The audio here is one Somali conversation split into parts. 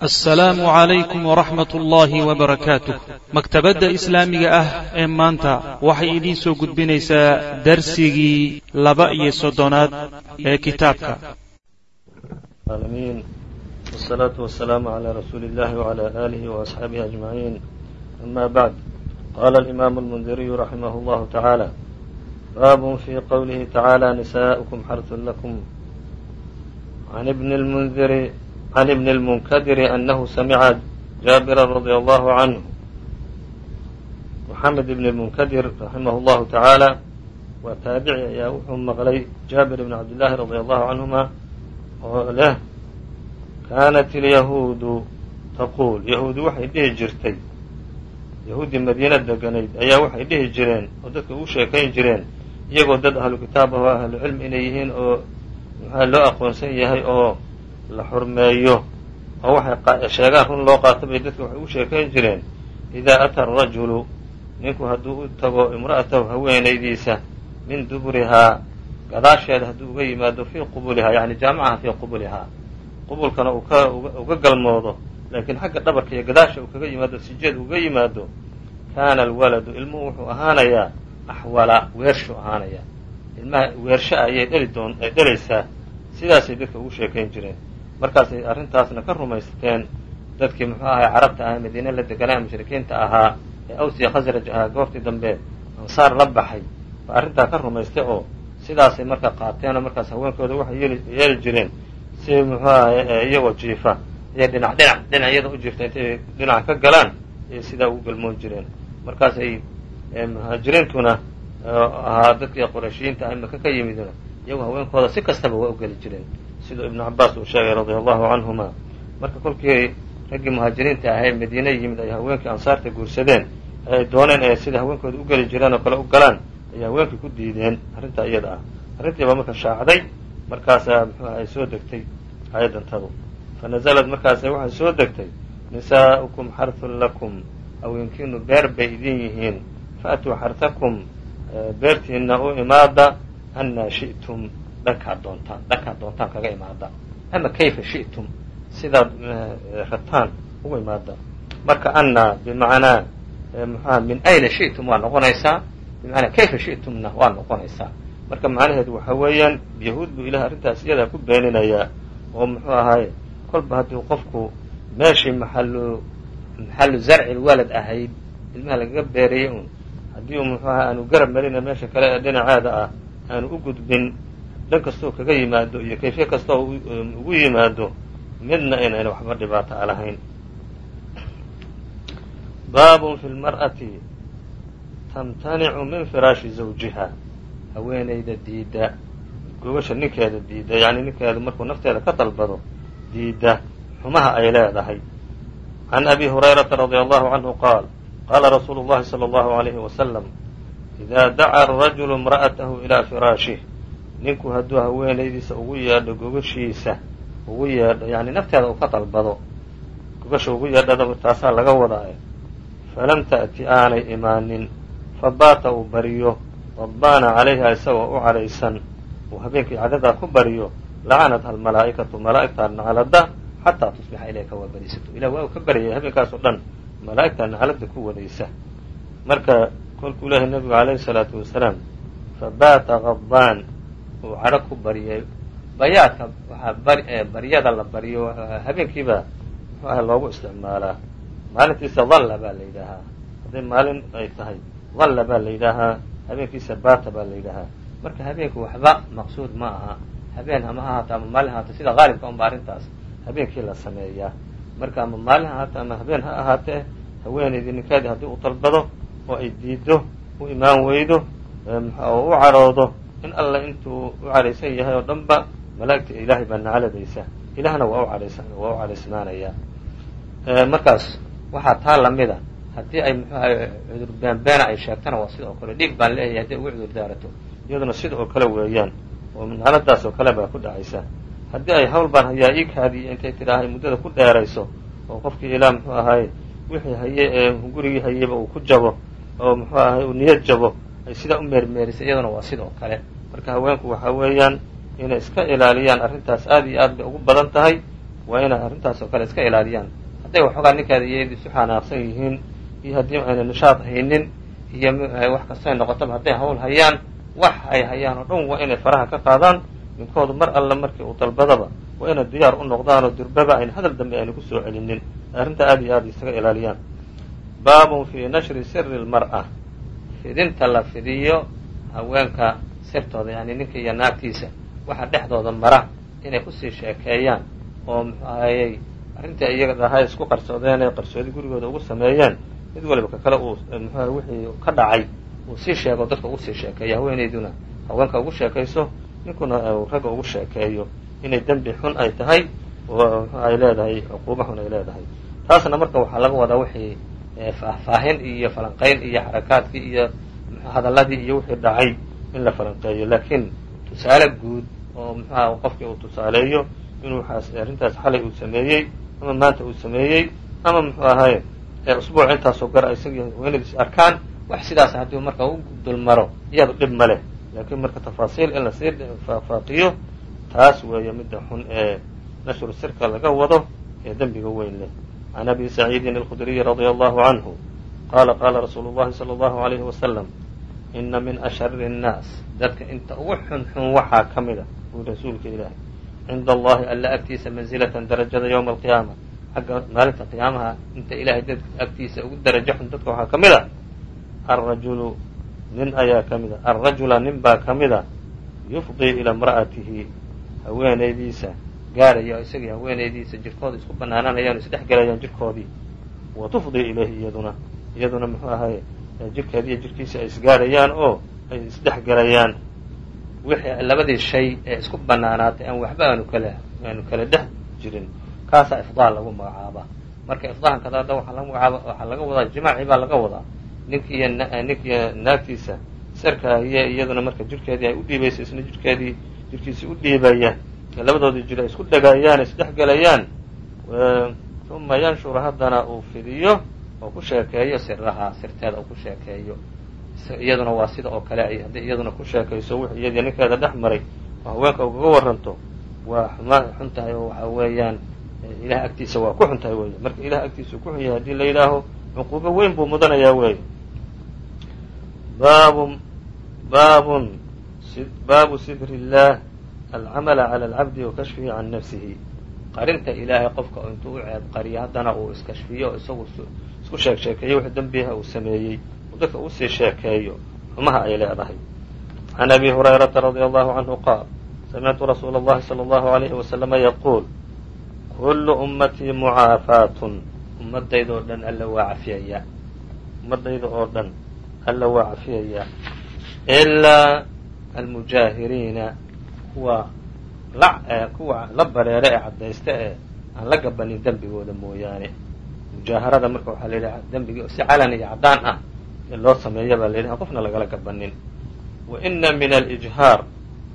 assalaamu calaykum waraxmat ullaahi wbarakaatu maktabadda islaamiga ah ee maanta waxay idiin soo gudbinaysaa darsigii laba iyo soddonaad ee kitaabka. Aalamiin. Wsalaatu wasalaamu calaa rasuuli illahi wcalaa aalihi waasxaabihi ajmaciin. Ama bacd. Qaala alimaamu almundiriyu raximah allahu tacaala baabun fii qowlihi tacaala nisaa'ukum xarsun lakum. Can ibni lmundiri عن ابن المنكدر أنه سمع جابرا رضي الله عنه محمد بن المنكدر رحمه الله تعالى waa taabici ayaa wuxuu maqlay jaabir bn cabdillaahi radia allahu canhuma oo leh kaanat ilyahuudu taquul yahuudi waxay dhihi jirtay yahuuddii madiina deganayd ayaa waxay dhihi jireen oo dadka ugu sheekayn jireen iyagoo dad ahlu kitaab ah oo ahlu cilmi inay yihiin oo maxaa loo aqoonsan yahay oo la xurmeeyo oo waxay sheegaan run loo qaato bay dadka waxay ugu sheekayn jireen idaa ata arajulu ninku hadduu u tago imra'atahu haweenaydiisa min duburihaa gadaasheeda hadduu uga yimaado fii qubulihaa yani jaamacaha fii qubulihaa qubulkana uu ka uga galmoodo laakiin xagga dhabarka iyo gadaasha uu kaga yimaado sijeed uga yimaado kaana alwaladu ilmuhu wuxuu ahaanayaa axwala weershu ahaanayaa ilmaha weersha ayay dheli doon ay dhelaysaa sidaasay dadka ugu sheekayn jireen markaasay arrintaasna ka rumaysteen dadkii muxuu ahay carabta ahaa madiine la deganaa mushrikiinta ahaa ee aws iyo khasraj ahaa goortii dambe ansaar la baxay. Ba arrintaa ka rumaystay oo sidaasay marka qaateenoo markaas haweenkooda waxay yeeli jireen. Si muxuu ahay iyagoo jiifa ayay dhinac dhinac dhinacyada u jiifta intay dhinac ka galaan ayay sidaa ugu galmoon jireen. Markaasay muhaajiriintuna ahaa dadkii qurayshiyiinta ah maka ka yimidna iyagu haweenkooda si kastaba waa u geli jireen siduu ibnu cabaas uu sheegay radia allahu canhuma. Marka kolkii raggii muhaajiriinta ahay madiine yimid ay haweenkii ansaarta guursadeen ay dooneen ee sida haweenkooda u geli jireen oo kale u galaan ayay haweenkii ku diideen arrintaa iyada ah. Arrintii baa marka shaacday markaasaa muxuu ahay soo degtay aayadantadu fa nazalad markaasa waxay soo degtay nisaa'ukum xarthun lakum haweenkiinu beer bay idin yihiin faatuu xarhakum beertiina u imaada annaa shi'tum dhankaad doontaan dhankaad doontaan kaga imaada. Ama kayfa shi'tum? Sidaad rataan ugu imaada. Marka annaa bimacnaa muxuaha min ayna shi'tum waa noqonaysaa? Bimacnaa kayfa shi'tumna waa noqonaysaa? Marka macnaheedu waxa weeyaan yahuud buu ilaah arrintaas iyadaa ku beeninayaa oo muxuu ahaay kolba haddii qofku meeshii maxalu maxalu zarci walad ahayd ilmaha lagaga beerayay un haddii uu muxuu aha aanu garab marina meesha kale ee dhinaceeda ah aanu u gudbin dhan kastoo kaga yimaado iyo kayfiye kastoo ugu yimaado midna inayna waxba dhibaato a lahayn. Baabun fi lmar'ati tamtanicu min firaashi zawjiha haweenayda diidda gogasha ninkeeda diidda yacni ninkeedu markuu nafteeda ka dalbado diidda xumaha ay leedahay. Can abi hurayrata radia allahu canhu qaal qaala rasuulu llahi sala allahu alayhi wasalam idaa daca arajulu imra'atahu ilaa firaashih ninku hadduu haweenaydiisa ugu yeedho gogashiisa ugu yeedho yani nafteeda uu ka dalbado gogasha ugu yeedhada taasaa laga wadaaye falam ta'ti aanay imaanin fabaata uu baryo radbaana calayha isagoo u cadhaysan uu habeenkii cadadaa ku baryo lacanatha almalaa'ikatu malaa'igtaa naclada xataa tusbixa ilayka waa barisato ilah waa uu ka baryaya habeenkaasoo dhan malaa'igtaa naclada ku wadaysa. Marka kolkuu leehay nabigu calayhi salaatu wasalaam fabaata qadbaan uu cadho ku baryay. Bayaadka waxaa baryada la baryo habeenkiiba muxuu loogu isticmaalaa. Maalintiisa dalla baa la yidhaahaa. Hadday maalin ay tahay dalla baa la yidhaahaa. Habeenkiisa baata baa la yidhaahaa. Marka habeenku waxba maqsuud ma aha. Habeen ama ha ahaato ama maalin ha ahaato sida qaalibka unba arrintaas habeenkii la sameeyaa. Marka ama maalin ha ahaato ama habeen ha ahaatee haweenaydii ninkeedii haddii uu dalbado oo ay diiddo u imaan weydo oo u cadhoodo in alla intuu u cadhaysan yahay oo dhan ba malaa'igta ilaahay baa nacladaysa ilaahna waa u cadhaysa waa u cadhaysnaanayaa markaas waxaa taa lamida haddii ay muxuu ahay cudur beenbeena ay sheegtana waa sida oo kale dhiig baan leeyahay hadday ugu cudur daarato. Iyaduna sida oo kale weeyaan oo nacladaas oo kale baa ku dhacaysa. Haddii ay hawl baan hayaa ii kaadiyo intay tidhaahay muddada ku dheerayso oo qofkii ilaa muxuu ahaay wixii haye ee gurigii hayeyba uu ku jabo oo muxuu ahay uu niyad jabo ay sidaa u meermeerisay iyaduna waa sida oo kale. Marka haweenku waxa weeyaan inay iska ilaaliyaan arrintaas aad iyo aad bay ugu badan tahay waa inay arrintaas oo kale iska ilaaliyaan. Hadday waxoogaa ninkeeda iyadi isu xanaaqsan yihiin iyo haddii ayna nishaad haynin iyo wax kastay noqotaba hadday hawl hayaan wax ay hayaan oo dhan waa inay faraha ka qaadaan. Ninkoodu mar alle markii uu dalbadaba waa inay diyaar u noqdaanoo durbaba ayna hadal dambe ayna ku soo celinin. Arrinta aad iyo aad isaga ilaaliyaan. Baabun fii nashri siri lmar'a fidinta la fidiyo haweenka sirtooda yani ninka iyo naagtiisa waxa dhexdooda mara inay ku sii sheekeeyaan oo muxuu ahayey arrintai iyaga dhahay isku qarsoodeen ee qarsoodi gurigooda ugu sameeyeen mid waliba ka kale uu muxuaha wixii ka dhacay uu sii sheego dadka ugu sii sheekeeyo haweenayduna haweenka ugu sheekayso ninkuna ragga ugu sheekeeyo inay dembi xun ay tahay oo ay leedahay cuquubo xun ay leedahay. Taasna marka waxaa laga wadaa wixii faahfaahin iyo falanqayn iyo xarakaadkii iyo hadalladii iyo wixii dhacay in la falanqeeyo. Laakiin tusaale guud oo muxuaha qofkii uu tusaaleeyo inuu arrintaas xalay uu sameeyey ama maanta uu sameeyey ama muxuu ahay usbuuc intaasoo gara isagii haweenadiis arkaan. Wax sidaas haddii marka u dulmaro iyado dhib ma leh. Laakiin marka tafaasiil in la sii faafaaqiyo taas weeye midda xun ee nashru sirka laga wado ee dembiga weyn leh can abi saciidin alkhudriyi radia allahu canhu qaala qaala rasuulu llahi sala allahu alayhi wasalam ina min ashari الnaas dadka inta ugu xun xun waxaa ka mida buu rasuulka ilaahay cinda allahi alla agtiisa mansilatan darajada ywma alqiyaama xagga maalinta qiyaamaha inta ilahay dad agtiisa ugu darajo xun dadka waxaa ka mid a alrajulu nin ayaa ka mid a alrajula nin baa ka mid a yufdii ila imra'atihi haweenaydiisa gaaraya isagii haweenaydiisa jirkooda isku banaananayaan isdhex gelayaan jirkoodii. Wa tufdii ilayhi iyaduna. Iyaduna muxuu ahay jirkeedi iyo jirkiisa ay isgaarayaan oo ay isdhex gelayaan wixii labadii shay ee isku banaanaatay aan waxba aanu kala aanu kala dhex jirin. Kaasaa ifdaal lagu magacaabaa marka ifdaalka dada waxaa laga magacaaba waxaa laga wadaa jimaaci baa laga wadaa. Ninkiiyo ninkiiyo naagtiisa sarka iyo iyaduna marka jirkeedii ay u dhiibaysa isna jirkeedii jirkiisii u dhiibaya labadoodii jir isku dhegayaan isdhex gelayaan uma yanshur haddana uu fidiyo oo ku sheekeeyo siraha sirteeda uu ku sheekeeyo. Iyaduna waa sida oo kale ay haddii iyaduna ku sheekayso wix iyadii ninkeeda dhex maray. Oo haweenka ugaga waranto waa xuma xun tahay oo waxa weeyaan ilaah agtiisa waa ku xun tahay wey marka ilah agtiisa ku xun yahay haddii la yidhaaho cuquubo weyn buu mudanayaa wey baabun baabun baabu sidri illaah alcamala cala alcabdi wa kashfihi can nafsihi qarinta ilaahay qofka intuu u ceeb qariyo haddana uu iskashfiyo isagu isku sheeg sheekeeyo wix dembiha uu sameeyey uu dadka u sii sheekeeyo xumaha ay leedahay can abi hurayrata radia allahu canhu qaal samictu rasuula اllahi salى allahu alayhi wasalama yaquul kullu ummatii mucaafaatun ummadayda oo dhan alla waa cafiyaya ummadayda oo dhan alla waa cafiyaya ilaa almujaahiriina kuwa la kuwa la bareere ee caddaysta ee aan la gabanin dembigooda mooyaane. Mujaaharada marka waxaa la yidhaha dembigii si calan iyo caddaan ah in loo sameeya baa la yidhaha qofna lagala gabanin. Wa ina min alijhaar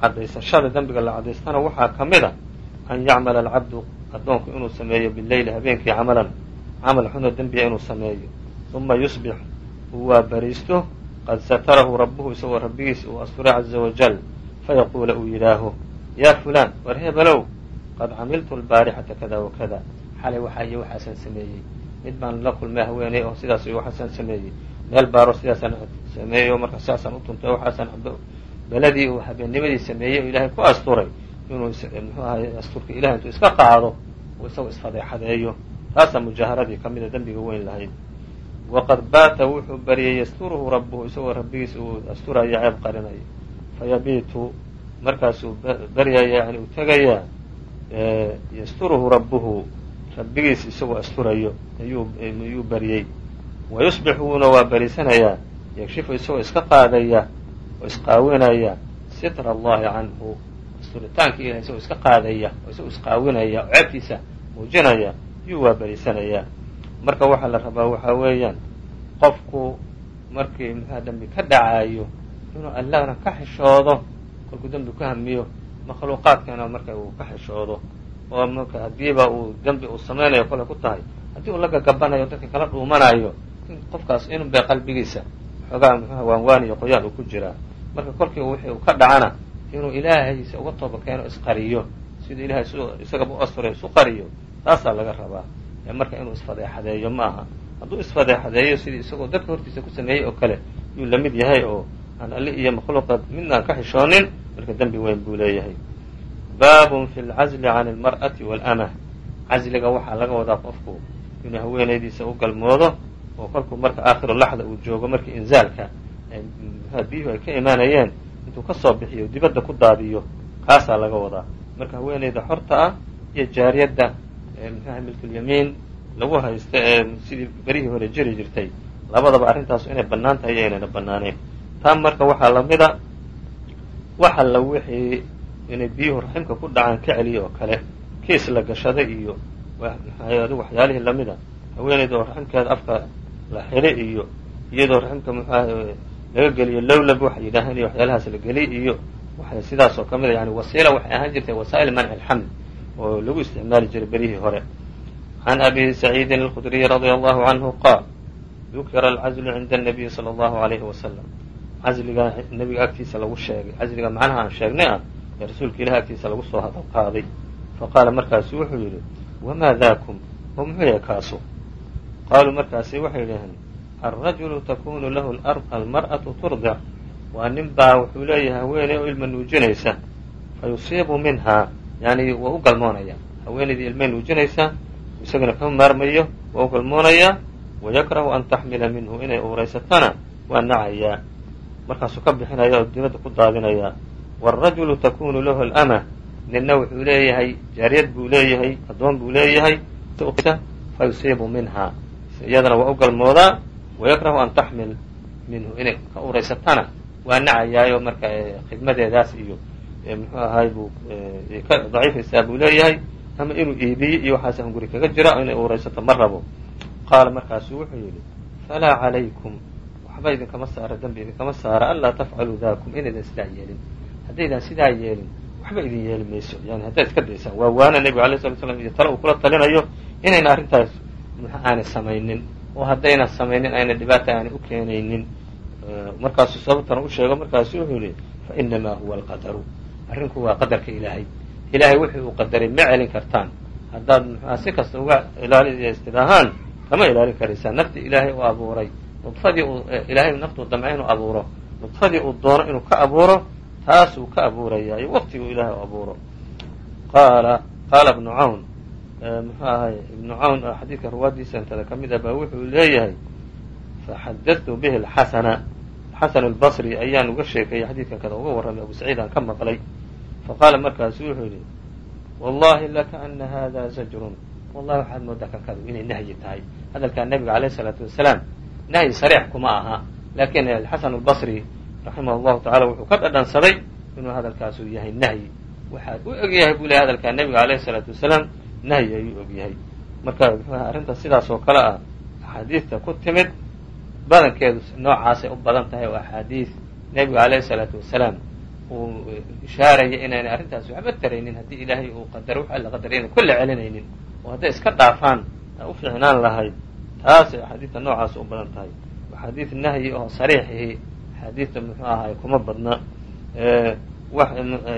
caddaysashada dembiga la caddaystana waxaa ka mid a an yacmala alcabdu addoonku inuu sameeyo bileyli habeenkii camalan camal xunoo dembiga inuu sameeyo. Uma yusbix uu waabariisto qad satarahu rabbuhu isagoo rabbigiisa uu asturay caza wajal fayaquula uu yidhaaho yaa fulaan war hebelow qad camiltu albaarixata kada wa kada xalay waxaa iyo waxaasaan sameeyey mid baan la kulmay haweeney oo sidaas iyo waxaasaan sameeyey meel baaro sidaasaan sameeyey oo marka sidaasaan u tuntay oo waxaasaan beladii uu habeennimadii sameeyey oo ilaahay ku asturay inuu muxuu ahay asturka ilahay intuu iska qaado uu isagoo isfadeexadeeyo taasaa mujaaharadii ka mida dembiga weyn lahayd waqad baata wuxuu baryay yasturuhu rabbuhu isagoo rabbigiisa uu asturayo ceeb qarinaya fayabiitu markaasuu baryaya yani uu tegayaa yasturuhu rabbuhu rabbigiis isagoo asturayo ayuu baryey wa yusbixuuna waa bariisanayaa yakshifu isagoo iska qaadaya oo isqaawinaya sitra allahi canhu. Asturitaanka ilahay isagoo iska qaadaya oo isagoo isqaawinaya oo ceebtiisa muujinaya yuu waa bariisanayaa marka waxaa la rabaa waxaa weeyaan qofku markii muxua dembi ka dhacaayo inuu allahna ka xishoodo. Kolkuu dembi ku hamiyo makhluuqaadkana marka uu ka xishoodo. Oo marka haddiiba uu dembi uu samaynayo kolay ku tahay. Haddii uu la gagabanayo dadka kala dhuumanayo qofkaas inun qalbigiisa xoogaa muxuha waanwaan iyo qoyaan uu ku jiraa marka kolkii wixii uu ka dhacana inuu ilaahaysa uga tooba keeno isqariyo sida ilahay isagaba u asturay isu qariyo. Taasaa laga rabaa. Marka inuu isfadeexadeeyo ma aha hadduu isfadeexadeeyo sidii isagoo dadka hortiisa ku sameeyey oo kale yuu la mid yahay oo alle iyo makhluuqa midnaan ka xishoonin marka dembi weyn buu leeyahay baabun fi lcazli can almar'ati wاlamah casliga waxaa laga wadaa qofku inuu haweenaydiisa u galmoodo oo kolkuu marka aakhiru laxda uu joogo markii inzaalka biyuhu ay ka imaanayeen intuu ka soo bixiyo dibadda ku daadiyo kaasaa laga wadaa marka haweenayda xorta ah iyo jaariyadda mxuaha milkulyamiin lagu haysta ee sidii berihii hore jiri jirtay labadaba arrintaasu inay bannaan tahay iyo inayna bannaanayn taa marka waxaa lamida waxa la wixii inay biyuhu raximka ku dhacaan ka celiya oo kale kiis la gashaday iyo waxyaalihii lamida haweenayda oo raximkeeda afka la xidhi iyo iyadoo raximka mxuaha laga geliyo lowlab waxay yidhaahaan iyo waxyaalahaas la geliy iyo waxay sidaas oo ka mid a yani wasiila waxay ahaan jirtay wasaa'il manci alxamd oo lagu isticmaali jiray berihii hore. Can abi saciidin alkhudriyi radia allahu canhu qaal dukira alcazlu cinda anabiyi sala allahu alayhi wasalam casliga nebiga agtiisa lagu sheegay casliga macnaha aan sheegnay ah ee rasuulka ilahi agtiisa lagu soo hadal qaaday. Faqaala markaasu wuxuu yidhi wamaa daakum? Oo muxuu yahay kaasu. Qaaluu markaasi waxay yidhaheen alrajulu takunu lahu almar'atu turdic waa nin baa wuxuu leeyahay haweeney oo ilma nuujinaysa fa yusiibu minhaa yani waa u galmoonaya. Haweenaydii ilmay nuujinaysaa isagana kama maarmayo waa u galmoonayaa wayakrahu an taxmila minhu inay uuraysatana waa nacayaa markaasuu ka bixinaya oo dibadda ku daadinayaa waalrajulu takunu lahu alama ninna wuxuu leeyahay jaariyad buu leeyahay addoon buu leeyahay fa yusiibu minhaa. Iyadana waa u galmoodaa wayakrahu an taxmil minhu. Inay ka uuraysatana waa nacayaayo marka khidmadeedaas iyo muxuu ahay buu ka daciifaysaa buu leeyahay ama inuu iibiyo iyo waxaas an guri kaga jira inay uuraysato ma rabo. Qaala markaasuu wuxuu yidhi falaa calaykum waxba idinkama saara dembi idinkama saara anlaa tafcaluu daakum inaydan sidaa yeelin. Haddaydan sidaa yeelin waxba idin yeeli mayso. Yani haddaad iska daysaan waa waana nebiga alay slat slam iyo tale uu kula talinayo inayna arrintaas aanay samaynin oo haddayna samaynin ayna dhibaata aanay u keenaynin. Markaasuu sababtana u sheego markaasu wuxuu yihi fa inamaa huwa alqadaru. Arrinku waa qadarka ilaahay. Ilaahay wixii uu qadaray ma celin kartaan. Haddaad mxua si kasta uga ilaalistidaahaan kama ilaalin karaysaan naftii ilaahay uu abuuray nudfadii ilaahay naftuu damcay inuu abuuro nudfadii uu doono inuu ka abuuro taasuu ka abuurayaa iyo waqtiguu ilaahay u abuuro qaala qaala ibnu cawn muxuu ahay ibnu cawn xadiidka ruwaadiisa intada ka mid ah baa wuxuu leeyahay faxadadtu bihi alxasana xasan albasri ayaan uga sheekeeyey xadiidkan kada uga warramay abu saciid aan ka maqlay faqaala markaasu wuxuu yidhi wallahi lakaana hada zajrun wallahi waxaad moodaa kankadu inay nahyi tahay hadalkaa nebiga alayh isalaatu wasalaam nahyi sariix kuma aha laakiin alxasan albasri raximah llahu tacala wuxuu ka dhadhansaday inuu hadalkaasu yahay nahyi waxaad u egyahay buu lehay hadalkaa nebiga alayh isalaatu wasalaam nahyi ayuu ogyahay marka muxuaha arrinta sidaas oo kale ah axaadiidta ku timid badankeedu noocaasay u badan tahay oo axaadiid nebiga alayh isalaatu wasalaam uu ishaaraya inaynay arrintaas waxba taraynin haddii ilaahay uu qadaro wax alla qadaray inay kulle celinaynin oo hadday iska dhaafaan a u fiicnaan lahayd taasay axaadiidta noocaas u badan tahay axaadiid nahyi oo sariixihi axaadiidta muxuu ahay kuma badna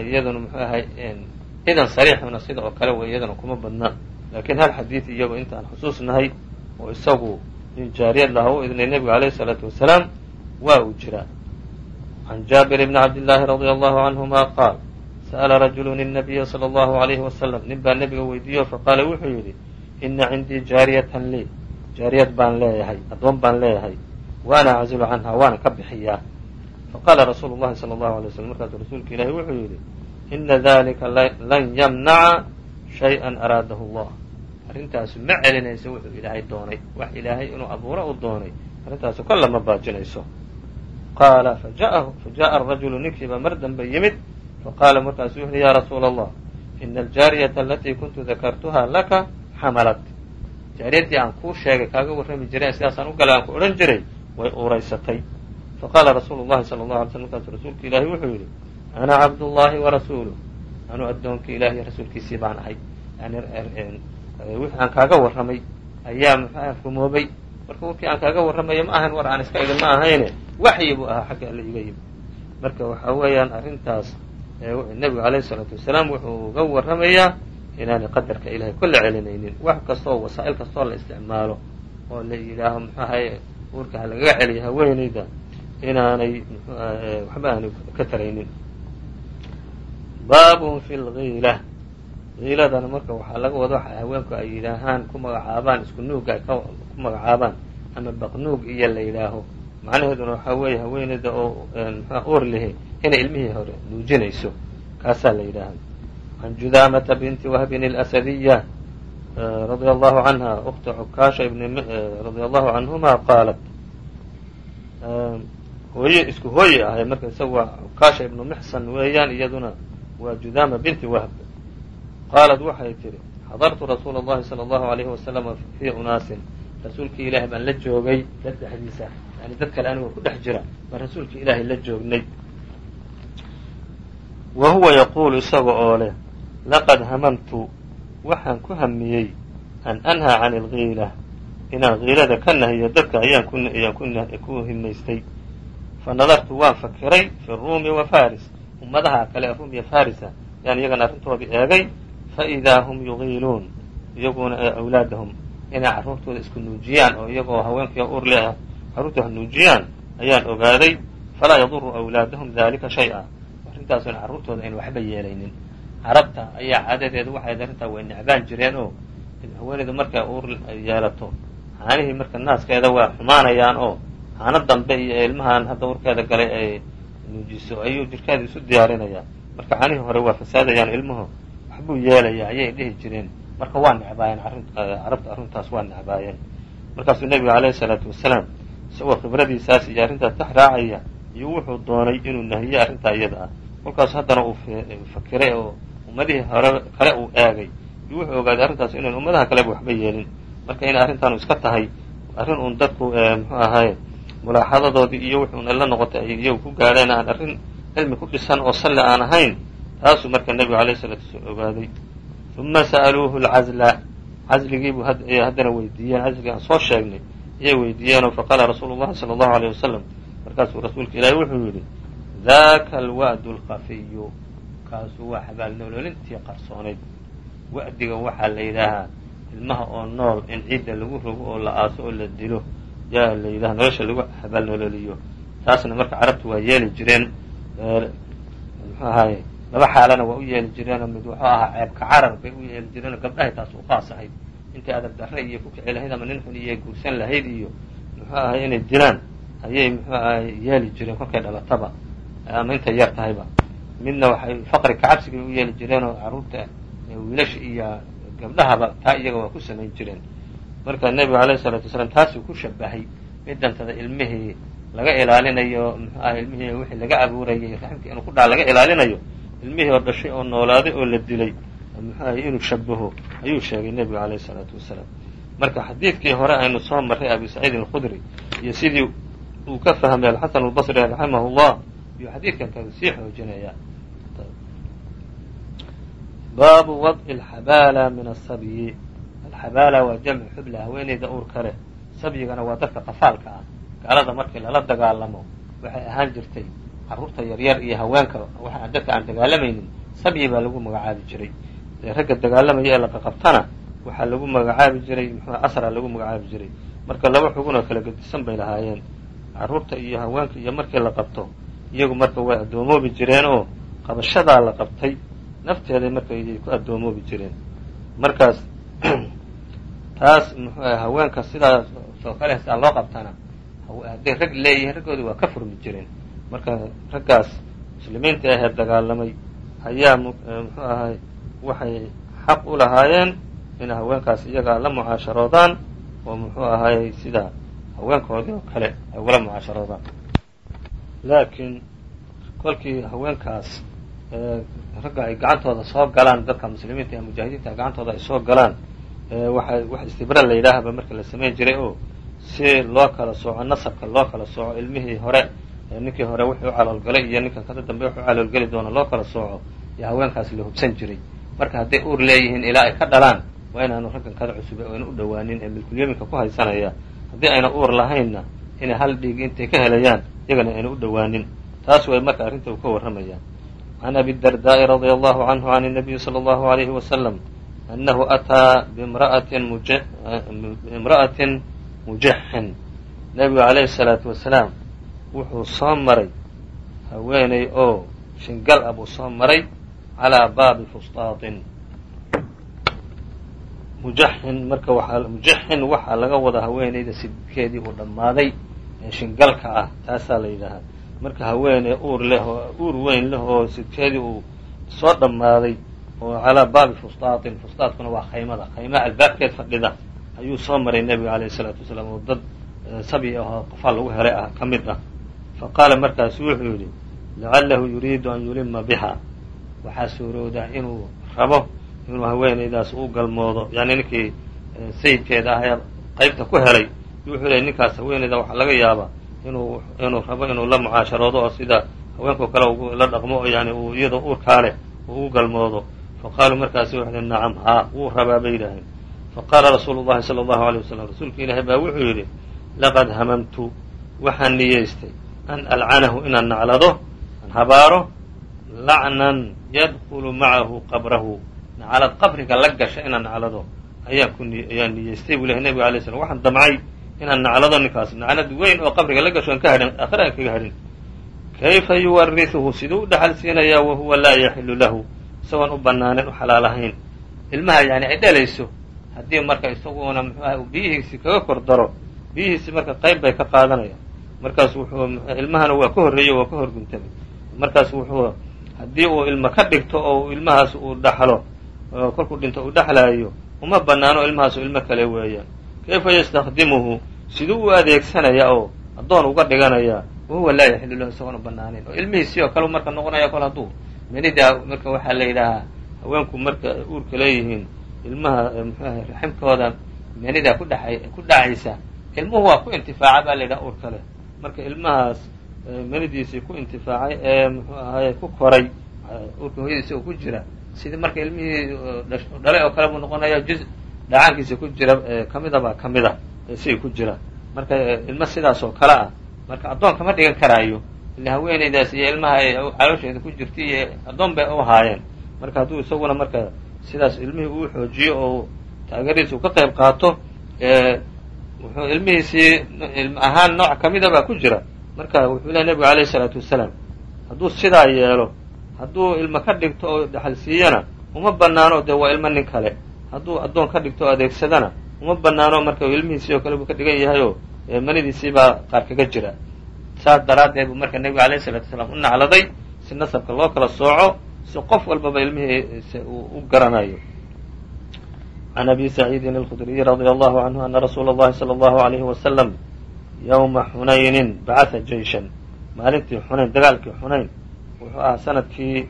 iyaduna muxuu ahay idan sariixuna sida oo kale wey iyadana kuma badna lakiin hal xadiid iyago intaan xusuusnahay oo isagu in jaariyad laha u idnay nebigu alayh الsalaatu wasalaam waa uu jiraa can jaabir bni cabdillaahi radia allahu canhuma qaal sa'la rajulu الnabiya salى allahu alayhi wasalam nin baa nebiga weydiiyo faqaala wuxuu yidhi ina cindii jaariyatan lii jaariyad baan leeyahay addoon baan leeyahay waana aczilu canha waana ka bixiyaa faqaala rasuulu llahi salى allahu alay waslam markaasu rasuulka ilaahi wuxuu yidhi ina dalika lan yamnaca shay-an araadahu allah arrintaasu ma celinayso wuxuu ilaahay doonay wax ilaahay inuu abuuro u doonay arrintaasu kolla ma baajinayso qaala fajaءa arajulu ninkiibaa mar dambe yimid faqaala markaasu wuxu uhi ya rasuula allah ina aljaariyata alatii kuntu dakartuha laka xamalat jaariyaddii aan kuu sheegay kaaga warrami jiray sidaasaan u galay aan ku odhan jiray way uuraysatay faqaala rasuulu llahi sala allahu alay slm markaasu rasuulka ilaahi wuxuu yidhi ana cabdullahi warasuuluh anuu addoonka ilahi rasuulkiisii baan ahay wixii aan kaaga warramay ayaa muxuah rumoobay marka warkii aan kaaga warramaya ma ahayn war aan iska idin ma ahayne waxyi buu ahaa xagga alle iga yimi marka waxa weeyaan arrintaas nebigu alayh isalaatu wasalaam wuxuu uga warramayaa inaanay qadarka ilahay kolle celinaynin wax kastoo wasaa'il kastoo la isticmaalo oo la yidhaaho muxuu ahaye uurka ha lagaga celiyo haweenayda inaanay waxba aanay ka taraynin. Baabun fi lgiila giiladana marka waxaa laga wada waxa haweenku ay yidhaahaan ku magacaabaan isku nuuga ay ku magacaabaan ama baqnuug iyo la yidhaaho. Macnaheeduna waxaa weeye haweeneyda oo mxua uur lihi inay ilmihii hore nuujinayso kaasaa la yidhaaha can judaamata binti wahbin اlasadiya radia allahu canha ukta cukaasha radia allahu canhuma qaalat hooye isku hooye ahay marka isaga waa cukaasha ibnu mixsan weeyaan iyaduna waa judaama binti wahb qaalat waxay tidhi xadartu rasuula اllahi salى allahu alayhi wasalama fii unaasin rasuulkii ilaahay baan la joogay dad dhexdiisa yani dad kale anigoo ku dhex jira baan rasuulkii ilaahay la joognay wa huwa yaquulu isaga oo leh laqad hamamtu waxaan ku hamiyey an anhaa can algiila inaan kiilada ka nahiyo dadka ayaan ku himaystay fa nadartu waan fakiray fi ruumi wa faris ummadaha kale ruum iyo farisa yaan iyagana arrintoodii eegay fa idaa hum yugiiluun iyaguna awlaadahum inay carruurtooda isku nuujiyaan oo iyagoo haweenkiia uur le ah carruurtooda nuujiyaan ayaan ogaaday falaa yaduru awlaadahum dalika shay-a arrintaasuna carruurtooda ayna waxba yeelaynin carabta ayaa caadadeeda waxay arrintaa way necbaan jireen oo haweeneydu markay uur yeelato caanihii marka naaskeeda waa xumaanayaan oo caano dambe iyo ilmahan hadda urkeeda galay ay nuujiso ayuu jirkeeda isu diyaarinayaa marka caanihii hore waa fasaadayaan ilmuhu waxbuu yeelayaa ayay dhihi jireen. Marka waa necbaayeen carabta arrintaas waa necbaayeen. Markaasuu nebiga alayhi salaatu wasalaam isagoo khibradiisaas iyo arrintaas tax raacaya iyo wuxuu doonay inuu nahiyo arrintaa iyada ah. Kolkaas haddana uu fakiray oo ummadihii hore kale uu eegay. Iyo wuxuu ogaaday arrintaas inayn ummadaha kaleba waxba yeelin. Marka inay arrintaanu iska tahay arrin uun dadku muxuu ahaye mulaaxadadoodii iyo wuxuuna la noqotay ay iyagu ku gaadheen aan arrin cilmi ku dhisan oo salli aan ahayn taasuu marka nebigu alayhi salatu wasalaam ogaaday. Uma sa'aluuhu alcazla. Casligiibuu haddana weydiiyeen casligii aan soo sheegnay ayay weydiiyeenoo faqaala rasuulu llahi sala allahu aleyh wasalam markaasuu rasuulka ilaahi wuxuu yidhi daka alwa'du alkafiyu kaasu waa xabaalnoloolintii qarsoonayd wa'diga waxaa la yidhaahaa ilmaha oo nool in ciidda lagu rogo oo la aaso oo la dilo yaa la yidhaha nolosha lagu xabaalnolooliyo taasna marka carabtu waa yeeli jireen muxuu ahaye laba xaalana waa u yeeli jireenoo mid wuxuu ahaa ceebka carar bay u yeeli jireenoo gabdhahay taas u qaas ahayd intay adab darre iyo ku kici lahayd ama nin xun iyo guursan lahayd iyo muxuu ahay inay dilaan ayay muxuu ahay yeeli jireen kolkay dhalataba ama intay yar tahayba midna waxay faqri kacabsigay u yeeli jireenoo carruurta wiilasha iyo gabdhahaba taa iyaga waa ku samayn jireen. Marka nebigu alayhi isalaatu wasalaam taasuu ku shabahay midantada ilmihii laga ilaalinayo muxuu ahay ilmihii wixii laga abuurayay raximkii inuu ku dhaa laga ilaalinayo ilmihii oo dhashay oo noolaaday oo la dilay muxuu ahay inuu shabaho ayuu sheegay nebigu alayhi isalaatu wasalaam. Marka xadiidkii hore aynu soo marray abi saciidin alkhudri iyo sidii uu ka fahmay alxasan albasri raximahu llah iyuu xadiidkan kaga sii xoojinaya baabu wad'i alxabaala min asabyi alxabaala waa jamcu xubla haweeneyda uurka leh sabyigana waa dadka qafaalka ah gaalada markii lala dagaalamo waxay ahaan jirtay carruurta yaryar iyo haweenka waxa dadka aan dagaalamaynin sabyi baa lagu magacaabi jiray dee ragga dagaalamaya ee laqaqabtana waxaa lagu magacaabi jiray muxua asra lagu magacaabi jiray marka laba xugun oo kala gedisan bay lahaayeen carruurta iyo haweenka iyo markii la qabto iyagu marka way adoomoobi jireen oo qabashadaa la qabtay nafteeday marka ayay ku adoomoobi jireen. Markaas taas muxuu aha haweenka sidaas oo kale saa loo qabtana hadday rag leeyihiin raggooda waa ka furmi jireen. Marka raggaas muslimiinta ahee dagaalamay ayaa muxuu ahay waxay xaq u lahaayeen in haweenkaas iyagaa la mucaasharoodaan oo muxuu ahaayey sida haweenkoodii oo kale ay ugala mucaasharoodaan laakiin kolkii haweenkaas ragga ay gacantooda soo galaan dadka muslimiinta ee mujaahidiinta gacantooda ay soo galaan waxay wax istibra la yidhaahaba marka la samayn jiray oo si loo kala sooco nasabka loo kala sooco ilmihii hore ninkii hore wuxuu u caloolgalay iyo ninka kada dambe wuxuu caloolgeli doona loo kala sooco iyo haweenkaas la hubsan jiray. Marka hadday uur leeyihiin ilaa ay ka dhalaan waa inaanu raggan kada cusub ayna u dhowaanin ee milkulyaminka ku haysanaya. Haddii ayna uur lahaynna inay hal dhiig intay ka helayaan iyagana ayna u dhowaanin taas way marka arrinta uu ka warramayaan عن أبي الدرداء رضي الله عنه عن النبي صلى الله عليه وسلم أنه أتىa بامرأة مجحin nebigu عalayه الصلاaةu وaسلاaم wuxuu soo maray haweeney oo shingal ah buu soo maray calىa baabi fusطaaطin mujaxin marka mujaxin waxaa laga wada haweeneyda sidkeedii uu dhammaaday ee shingalka ah taasaa la yidhaahaa. Marka haweeney uur leh oo uur weyn leh oo sidkeedii uu soo dhammaaday oo calaa baabi fustaatin fustaadkuna waa khaymada. Khaymaha albaabkeed fadhida ayuu soo maray nebiga alayh isalaatu wasalaam oo dad sabi ahoo qofaal lagu helay ah ka mid ah. Fa qaala markaasu wuxuu yidhi lacalahu yuriidu an yulima biha. Waxaa suuroodaa inuu rabo inuu haweenaydaas u galmoodo. Yani ninkii sayidkeeda ah qaybta ku helay wuxuu leeyay ninkaas haweenayda waxaa laga yaabaa inuu inuu rabo inuu la mucaasharoodo oo sida haweenkao kale la dhaqmo yani uu iyadoo uurkaa leh uu u galmoodo. Faqaaluu markaasu waxay nacam haa wuu rabaa bay yidhaaheen faqaala rasuulu llahi sala allahu alay wasalam rasuulka ilaahay baa wuxuu yidhi laqad hamamtu waxaan niyeystay an alcanahu inaan naclado an habaaro lacnan yadkulu macahu qabrahu. Naclad qabriga la gasha inaan naclado ayaan ku ayaan niyeystay buu lehay nebiga alay slam waxaan damcay inaan naclado ninkaas naclad weyn oo qabriga la gasho aan ka hadhin aakhira aan kaga hadhin kayfa yuwarihuhu siduu u dhaxal siinayaa wahuwa laa yaxilu lahu isagoon u bannaanen u xalaal ahayn ilmaha yani ay dhalayso haddii marka isaguna muxuaha uu biyihiisi kaga kor daro biyihiisi marka qayb bay ka qaadanayaan markaas wuxuu ilmahana waa ka horreeyey waa ka horguntamay markaas wuxuu haddii uu ilmo ka dhigto oo ilmahaas uu dhaxlo kolkuu dhinto uu dhexlaayo uma bannaano ilmahaasu ilmo kale weeyaan kayfa yastakdimuhu siduu u adeegsanaya oo addoon uga dhiganaya wahuwa laa yaxilu lahu isagoon u bannaaneyn oo ilmihiisii oo kale marka noqonaya kol hadduu menida marka waxaa la yidhaahaa haweenku marka uurka leeyihiin ilmaha mxuaha raximkooda menida kudhaay ku dhacaysa ilmuhu waa ku intifaaca baa la yidhaha uur kale marka ilmahaas menidiisii ku intifaacay ee muxuu ahaye ku koray uurka hooyadiisa oo ku jira sidii marka ilmihii dhalay oo kale buu noqonaya juz dhacaankiisa ku jira kamida baa ka mid a siga ku jira. Marka ilmo sidaas oo kale ah marka addoon kama dhigan karaayo. Ila haweenaydaas iyo ilmaha ay caloosheeda ku jirta iyo addoon bay u ahaayeen. Marka hadduu isaguna marka sidaas ilmihii uu xoojiyo oo taageeradiisa uu ka qayb qaato wuxuu ilmihiisii ilm ahaan nooc kamida baa ku jira. Marka wuxuu lehy nebigu alayh isalaatu wasalaam hadduu sidaa yeelo hadduu ilmo ka dhigto oo dhaxal siiyana uma banaano dee waa ilmo nin kale hadduu addoon ka dhigto adeegsadana uma banaano marka ilmihiisii oo kale buu ka dhigan yahay oo manidiisii baa qaar kaga jira. Saas daraaddeed buu marka nebigu alayh isalatu wasalaam u nacladay si nasabka loo kala sooco si qof walbaba ilmihiisa uu u garanayo. Can abi saciidin alkhudriyi radia allahu canhu ana rasuula اllahi salى allahu alayhi wasalam yowma xunaynin bacatha jeyshan maalintii xunayn dagaalkii xunayn wuxuu ahaa sannadkii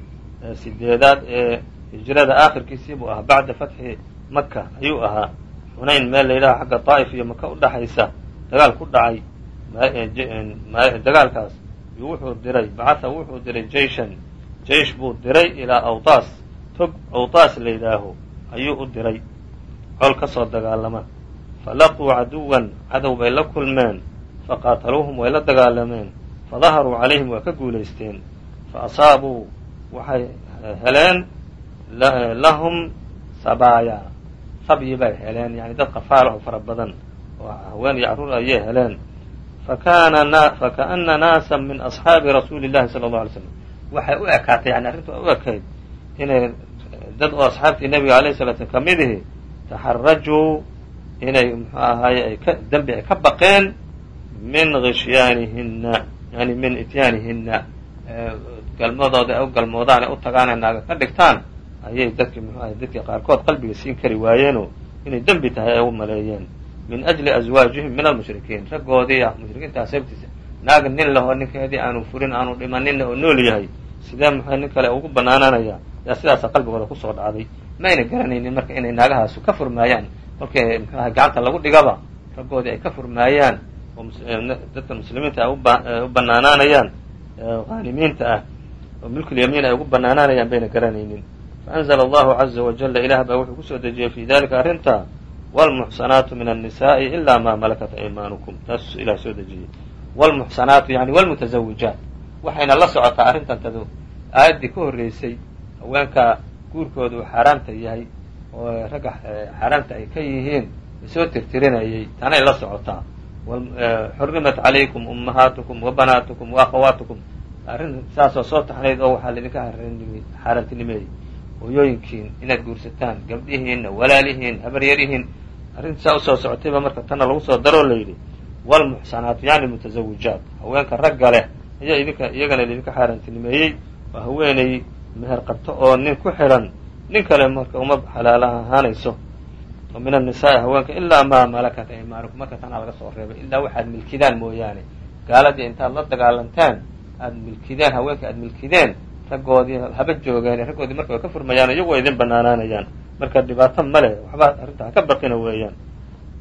sideedaad ee hijrada aakhirkiisii buu ahaa bacda fatxi maka ayuu ahaa. Xunayn meel la yidhaha xagga daa'if iyo maka u dhaxaysa dagaal ku dhacay dagaalkaas wuxuu diray bacatha wuxuu diray jeyshan jeish buu diray ilaa awtaas. Tog awtaas la yidhaaho ayuu u diray. Col ka soo dagaalama. Falaquu caduwan cadow bay la kulmeen. Faqaataluuhum way la dagaalameen. Fadaharuu calayhim waa ka guulaysteen. Fa asaabuu waxay heleen lahum sabaaya sabyi bay heleen yani dad qafaal oo fara badan oo haween iyo carruur ayay heleen. Fakaana naasa min asxaabi rasuuli llahi sala allau alay slam waxay u ekaatay yani arrintu u ekayd inay dad oo asxaabtii nebiga alayh sala slam ka mid ihi taxarajuu inay muxuu ahaaye ay ka dembi ay ka baqeen min khishyaanihina yani min ityaanihina galmadooda ay u galmoodaan ay u tagaan ay naaga ka dhigtaan ayay dadki muxuu ahay dadkii qaarkood qalbiga siin kari waayeenoo inay dembi tahay ay u maleeyeen. Min ajli azwaajihim min almushrikiin. Raggoodii mushrikiinta sababtiisa naag nin lahoo ninkeedii aanu furin aanu dhimaninna oo nool yahay. Sidee muxuu nin kale ugu banaananaya? Yaa sidaasa qalbigooda ku soo dhacday. Ma ayna garanaynin marka inay naagahaasu ka furmaayaan. Kolkay ahay gacanta lagu dhigaba raggoodii ay ka furmaayaan. Oo dadka muslimiinta ay u banaanaanayaan. Haanimiinta ah. Oo milkulyamiin ay ugu banaanaanayaan bayna garanaynin faanzla allahu caza wajala ilaah baa wuxuu ku soo dejiyey fi dalika arrinta wlmuxsanaatu min annisa'i ila ma malakat aymaanukum taasuu ilah soo dejiyey wlmuxsanaatu yani wlmutazawijaat waxayna la socotaa arrintantadu aayaddii ka horreysay haweenka guurkooda uu xaaraamta yahay oo ragga xaaraamta ay ka yihiin la soo tirtirinayay tanay la socotaa xurimat calaykum ummahaatukum wa banaatukum wa akhawaatukum arrin saasoo soo taxnayd oo waxaa laidinka xaaraantinimeeyey hooyooyinkiin inaad guursataan gabdhihiinna walaalihiin habaryarihiin saa u soo socotayba marka tanna lagu soo daroo layidhi wlmuxsanaatu yani mutazawijaat haweenka ragga leh ayaa idinka iyagana laidinka xaaraantinimeeyey waa haweeney meher qabto oo nin ku xidhan nin kale marka uma xalaala ahaanayso oo min annisaai haweenka ilaa maa malakat aymaanukum marka tanaa laga soo reebay ilaa waxaad milkidaan mooyaane. Gaaladii intaad la dagaalantaan aada milkideen haweenka aad milkideen raggoodii haba joogeen raggoodii marka way ka furmayaan iyagu way idin banaanaanayaan. Marka dhibaato male waxba arrinta ka baqina weeyaan.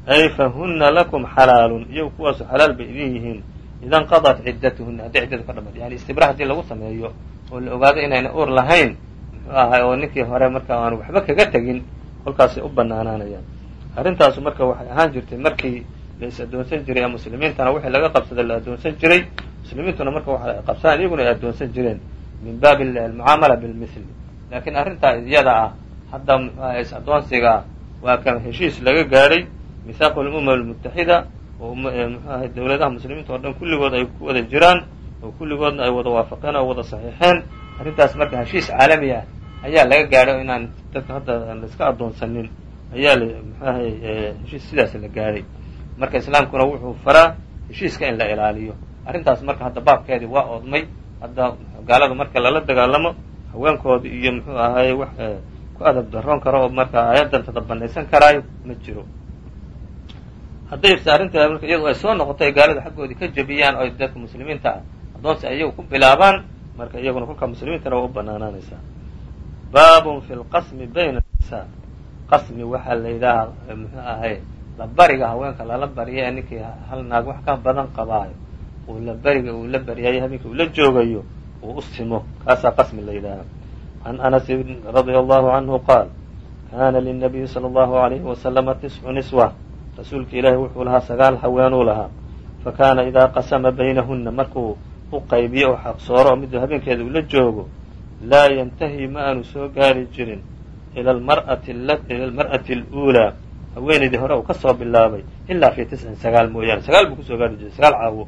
Ay fahuna lakum xalaalun? Iyagu kuwaasu xalaal bay idin yihiin. Ida nqadat ciddatuhuna hadday ciddadu ka dhamato yani istibra haddii lagu sameeyo oo la ogaado inayna uur lahayn muxuu ahay oo ninkii hore marka aanu waxba kaga tegin kolkaasay u banaanaanayaan. Arrintaasu marka waxay ahaan jirtay markii la is addoonsan jiray ee muslimiintana wixii laga qabsaday la addoonsan jiray. Muslimiintuna marka waxay qabsadaan iyaguna ay addoonsan jireen min baabi almucaamala bilmithli laakiin arrintaa iyada ah hadda is addoonsiga ah waa kan heshiis laga gaadhay mihaaqu lumma almutaxida oo muxuu ahay dowladaha muslimiinta oo dhan kulligood ay ku wada jiraan oo kulligoodna ay wada waafaqeen oo wada saxiixeen. Arrintaas marka heshiis caalami ah ayaa laga gaadhay inaan dadka hadda aan addoonsanin ayaa la muxuu ahay heshiis sidaas la gaadhay marka islaamkuna wuxuu faraa heshiiska in la ilaaliyo. Arrintaas marka hadda baabkeedii waa oodmay hadda gaalada marka lala dagaalamo haweenkooda iyo muxuu ahay wax ku adab daroon karo oo marka aayaddan tadabanaysan karaayo ma jiro. Hadday arrinteeda marka iyadu ay soo noqoto ay gaalada xaggoodii ka jebiyaan oo dadka muslimiinta ah addoonsi ay iyagu ku bilaabaan marka iyaguna kolka muslimiintana waa u banaanaanaysaa baabun fi lqasmi bayna nisaa qasmi waxaa la yidhaaha muxuu ahay la bariga haweenka lala bariya ee ninkii hal naag wax ka badan qabaayo. Uu la beriga uu la baryayo habeenkii uu la joogayo uu u simo kaasaa qasmi la yidhaaha can anas radia allahu canhu qaal kana linabiyi sala allahu alayhi wasalama tiscu niswa rasuulka ilaahi wuxuu lahaa sagaal haweenuu lahaa fa kaana idaa qasama baynahunna markuu u qaybiyo oo xaqsooro oo miduu habeenkeeda ula joogo laa yantahi ma aanu soo gaari jirin ila almar'ati aluulaa haweenaydii hore uu ka soo bilaabay ilaa fii tiscin sagaal mooyaane sagaal buu ku soo gaari jiray sagaal caawo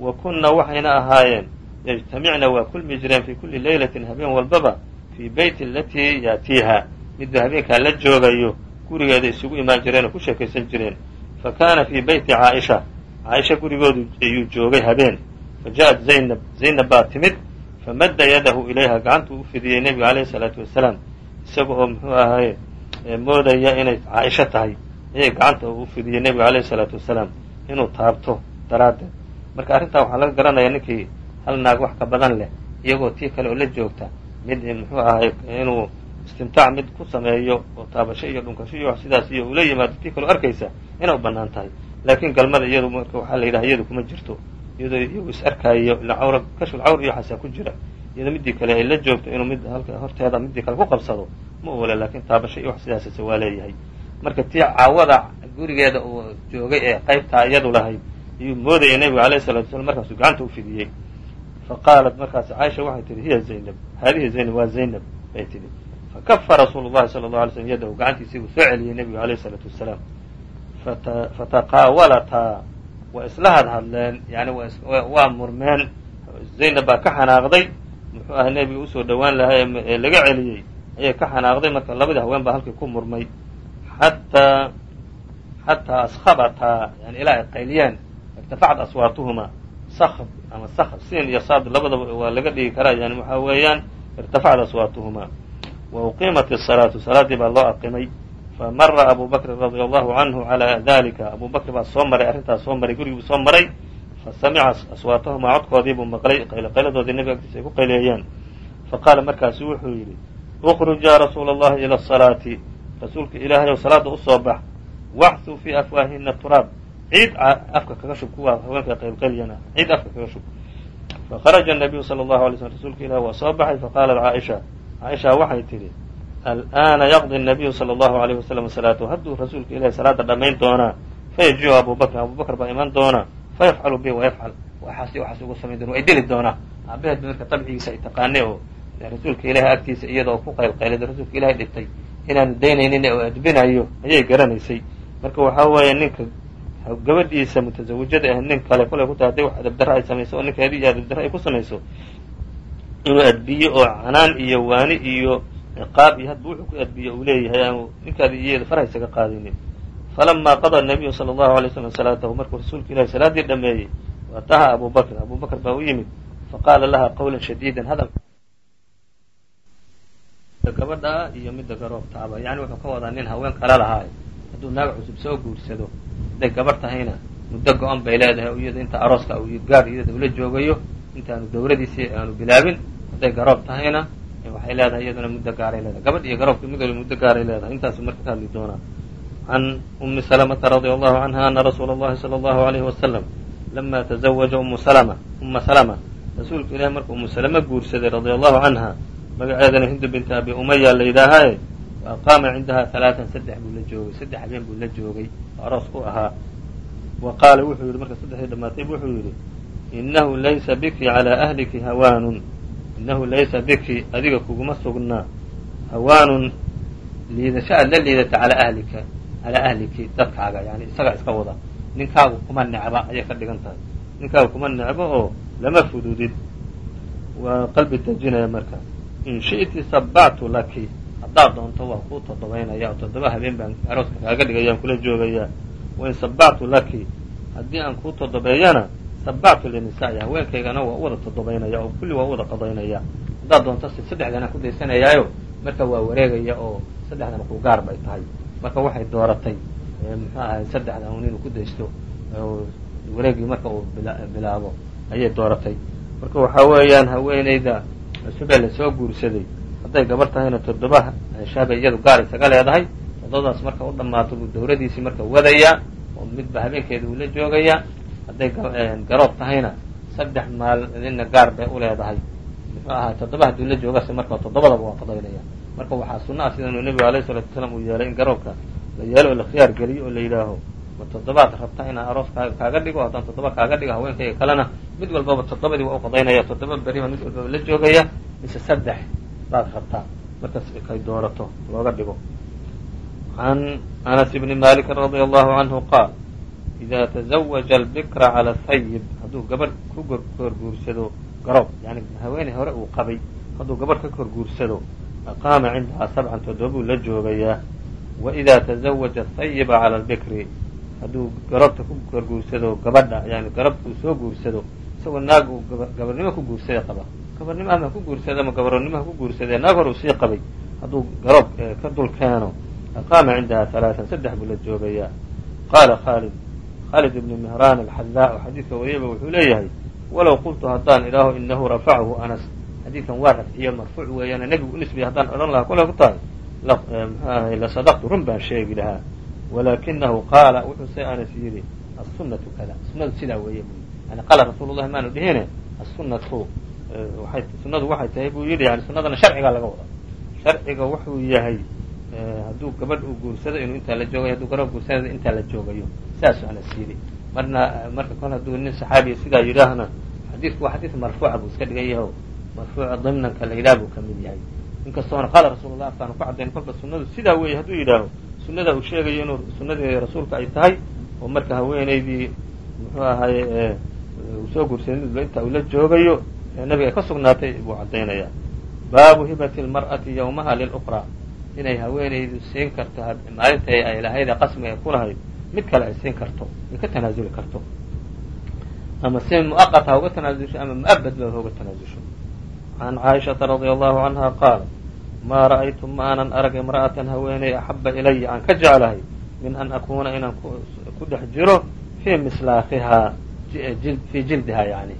wa kunna waxayna ahaayeen yajtamicna waa kulmi jireen fii kulli leylatin habeen walbaba fii beyti alatii yaatiiha miduu habeenkaa la joogayo gurigeeda isugu imaan jireen oo ku sheekaysan jireen fa kaana fii beyti caaisha caaisha gurigoodu ayuu joogay habeen fa ja'at zaynab zaynab baa timid famadda yadahu ilayha gacantuu u fidiyey nebiga alayhi salaatu wasalaam isaga oo muxuu ahaye moodaya inay caaisho tahay ayay gacanta u fidiyey nebiga alayhi salaatu wasalaam inuu taabto daraaddeed marka arrintaa waxaa laga garanayaa ninkii hal naag wax ka badan leh iyagoo tii kale oo la joogta mid muxuu ahay inuu istimtaac mid ku sameeyo oo taabasho iyo dhunkasho iyo wax sidaas iyo ula yimaado tii kaleo arkaysa inay u bannaan tahay. Laakiin galmada iyadu marka waxaa la yidhaha iyadu kuma jirto. Iyadoo iyagu is arkaayo ila cawra kashful cawr iyo xasaa ku jira. Iyadoo midii kale ay la joogto inuu mid halka horteeda midii kale ku qabsado ma oole laakiin taabasho iyo wax sidaasase waa leeyahay. Marka tii caawada gurigeeda uu joogay ee qaybtaa iyadu lahayd ayuu moodaya nebiga alayhi salatu wasalaam markaasuu gacanta u fidiyey fa qaalat markaas caaisha waxay tihi hiya zaynab haadihi zaynab waa zaynab bay tihi fakafa rasuulu llahi sala allau alay slm yadahu gacantiisii buu soo celiyey nebiga alayhi salaatu wasalaam fataqaawalataa waa isla hadhadleen yani waa murmeen zaynab baa ka xanaaqday muxuu ahay nebiga u soo dhowaan lahaa ee laga celiyey ayay ka xanaaqday marka labadii haween baa halkii ku murmay xataa xataa askhabataa yani ilaa ay qayliyeen irtafacad aswaatuhuma sakb ama sakb siin iyo saad labadaba waa laga dhigi karaa yani waxaa weeyaan irtafacad aswaatuhuma wa uqiimat الsalaatu salaaddii baa loo aqimay. Famara abu bakrin radia allahu canhu calaa dalika abu bakr baa soo maray arrintaas soo maray gurigii buu soo maray. Fasamica aswaatahumaa codkoodii buu maqlay qayloqayladoodii nebiga agtiisa ay ku qayleeyeen. Faqaala markaasu wuxuu yidhi ukruj ya rasuula allahi ila asalaati rasuulka ilaahay ow salaada u soo bax. Waxsuu fii afwaahina turaab ciid afka kaga shub kuwa haweenka qaylqaylyan ah ciid afka kaga shub fakharaja nabiyu sala allahu alay slm rasuulka ilahi waa soo baxay faqaalat caaisha caaisha waxay tidhi al'aana yaqdi nabiyu sala allahu alayh wasalam salaatahu hadduu rasuulka ilahi salaada dhammayn doonaa fayajiu abu bakrin abu bakr baa iman doonaa fayafcalu bi wayafcal waxaas waxaas ugu samayn doona way dili doonaa aabaheed ba marka dabcigiisa ay taqaane oo rasuulka ilaahay agtiisa iyadoo ku qaylqaylada rasuulka ilahay dhibtay inaanu daynaynin oo adbinayo ayay garanaysay marka waxaa weeye ninka gabadhiisa mutaزawajada ah nin kale kolay ku tahay hadday wax adabdara ay samayso oo ninkeedi iyo adabdara ay ku samayso inuu adbiyo oo canaan iyo waani iyo ciqaab iyo hadba wuxuu ku adbiyo uu leeyahay aanu ninkaadi iyada farha isaga qaadinin falama qada nabiyu salى اllahu alay slam salaatahu markuu rasuulka ilahi salaaddii dhameeyey waataha abu bakr abu bakr baa u yimid faqaala laha qawla shadiida hadal gabadha iyo midda garoobtaaba yani wuxuu ka wadaa nin haween kala lahaayo hadduu naag cusub soo guursado hadday gabarh tahayna muddo go-an bay leedahay iyada inta arooska gaar iyada ula joogayo intaanu dawradiisii aanu bilaabin hadday garoob tahayna waxay leedahay iyaduna muddo gaaray leedahay. Gabadh iyo garoobka mid waliba muddo gaaray leedahay intaasu marka ka hadli doonaa can umi salamata radia allahu canha ana rasuula اllahi salى allahu alayhi wasalam lama tazawaja umu salama uma salama rasuulka ilahi marka umu salama guursaday radia allahu canha magaceedana hindu binti abi umaya la yidhaahaaye aqaama cindaha halaatan saddex buu la joogay saddex habeen buu la joogay oo aroos ku ahaa wa qaala wuxuu yidhi marka saddexdii dhammaatay wuxuu yidhi inahu laysa biki calaa ahliki hawaanun inahu laysa biki adiga kuguma sugnaa hawaanun liidasho aad la liidata calaa ahlika calaa ahliki dadkaaga yani isagaa iska wada ninkaagu kuma necba ayay ka dhigan tahay ninkaagu kuma necbo oo lama fududid waa qalbi dejinaya marka in shi'ti sabactu laki haddaad doonto waan kuu todobaynaya oo toddoba habeen baan arooska kaaga dhigayaan kula joogayaa wain sabactu laki. Haddii aan kuu todobeeyana sabactu linisaa'i haweenkaygana waa u wada todobaynaya oo kulli waa u wada qadaynaya. Haddaad doonto si saddexdana ku daysanayaayo marka waa wareegaya oo saddexdana ku gaar bay tahay. Marka waxay dooratay muxuu ahay saddexdan un inuu ku daysto wareegii marka uu bilaabo ayay dooratay. Marka waxaa weeyaan haweenayda cusubee la soo guursaday hadday gabar tahayna toddoba shaabay iyadu gaar isaga leedahay toddobadaas marka u dhammaato buu dawradiisii marka wadayaa oo midba habeenkeeda uu la joogayaa. Hadday garoob tahayna saddex maalinna gaar bay u leedahay. Muxuu ahaa toddoba hadduu la joogase marka toddobadaba waa qadaynaya marka waxaa sunna ah sidanuu nebigu alayh salatu wasalaam uu yeelay in garoobka la yeelo oo la khiyaar geliyo oo la yidhaaho ma toddobaad rabta inaan aroos kaaga dhigo haddaan toddoba kaaga dhigo haweenkayga kalena mid walbaba toddobadii waa u qadaynaya toddoba beri baa mid walbaba la joogaya mise saddex baad rabtaa markaas kay doorato looga dhigo can anas bni maliki radia allahu canhu qaal ida tazawaja albikra cala sayib hadduu gabadh ku korguursado garoob yani haweeney hore uu qabay hadduu gabadh ka korguursado aqaama cindahaa sabcan toddobuu la joogayaa waida tazawaja asayiba cala albikri hadduu garoobta ku korguursado gabadha yani garabka uu soo guursado isagoo naag ku guursaday qaba gabarnimo ama ku guursada ama gabaronimo ha ku guursadee naag hor uu sii qabay. Hadduu garoob ka dul keeno aqaama cindaha halaatan saddex buu la joogayaa. Qaala khaalid khaalid ibni mihraan alxadaa oo xadiidka wariyaba wuxuu leeyahay walow qultu haddaan idhaaho inahu rafacahu anas. Xadiidkan waa rafciyo marfuuc weeyaane nebigu unisbiya haddaan odhan lahaa kolay ku tahay. Mxuu ahay lasadaqtu run baan sheegi lahaa. Walakinahu qaala wuxuu se anas yidhi asunatu kada sunadu sidaa weeye yani qaala rasuulu llahi maanu dhihine asunatu waay sunadu waxay tahay buu yidhi yani sunadana sharcigaa laga wadaa sharciga wuxuu yahay hadduu gabadh uu guursado inuu intaa la joogayo hadduu garoob guursanada intaa la joogayo saasuu anas yidhi marna marka kol hadduu nin saxaabiya sidaa yidhaahna xadiidku waa xadiid marfuuca buu iska dhigan yaho marfuuca dimnanka la yidhaah buu ka mid yahay. Inkastoona qaala rasuulullah afkaanu ku caddayn kolka sunnadu sidaa weeye hadduu yidhaaho sunnada uu sheegayo inuu sunnadii rasuulka ay tahay oo marka haweenaydii muxuu ahaye uu soo guursanay inta uu la joogayo ee nabiga ka sugnaatay buu caddaynaya baabu hibati lmar'ati yawmaha liluqraa inay haweenaydu siin karto maalintay ay lahaydee qasmiga ay ku lahayd mid kale ay siin karto ay ka tanaasuli karto. Ama si mu'aqat ha uga tanaasusho ama mu'abad ba hauga tanaasusho can caaishata radia allahu canha qaala maa ra'aytu ma arag imra'atan haweeney axaba ilaya aan ka jeclahay min an akuuna inaan ku dhex jiro fii mislaakihaa fii jildihaa yani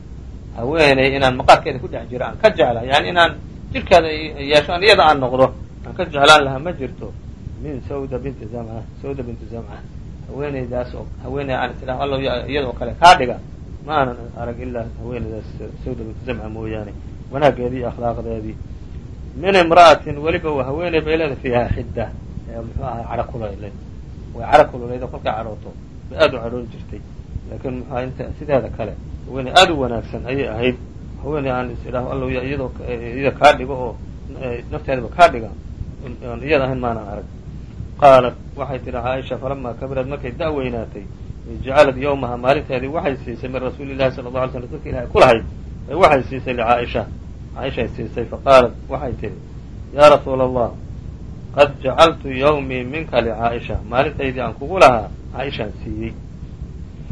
haweeney inaan maqaarkeeda ku dhex jiro aan ka jeclahay yani inaan jirhkeeda yeesho an iyada aan noqdo aan ka jeclaan lahaa ma jirto. Min sawda binti zamca sawda binti zamca haweeneydaas oo haweeney aan is idhaho allow iyada oo kale kaa dhiga. Ma aanan arag ilaa haweeneydaas sawda binti zamca mooyaane. Wanaaggeedii iyo akhlaaqdeedii min imra'atin weliba waa haweeney bay leedahay fiiha xidda. Ee muxuu ahaa cadho kuleyleyd way cadho kululeyda kolkay cadhooto bay aada u cadhoon jirtay laakiin inta sideeda kale haweeney aada u wanaagsan ayay ahayd. Haweeney aan is idhaaho allow iyadoo iyada kaa dhigo oo nafteedaba kaa dhiga. Oon iyada ahayn maana arag. Qaalat waxay tidhi caaisha falamaa kabirad markay da-weynaatay jacalad yowmaha maalinteedii waxay siisay min rasuuli llahi sala alla alay sl rsulka ilahi ku lahayd ee waxay siisay licaaisha caaishay siisay faqaalat waxay tidhi yaa rasuula allah qad jacaltu yawmii minka licaaisha maalintaydii aan kugu lahaa caaishaan siiyey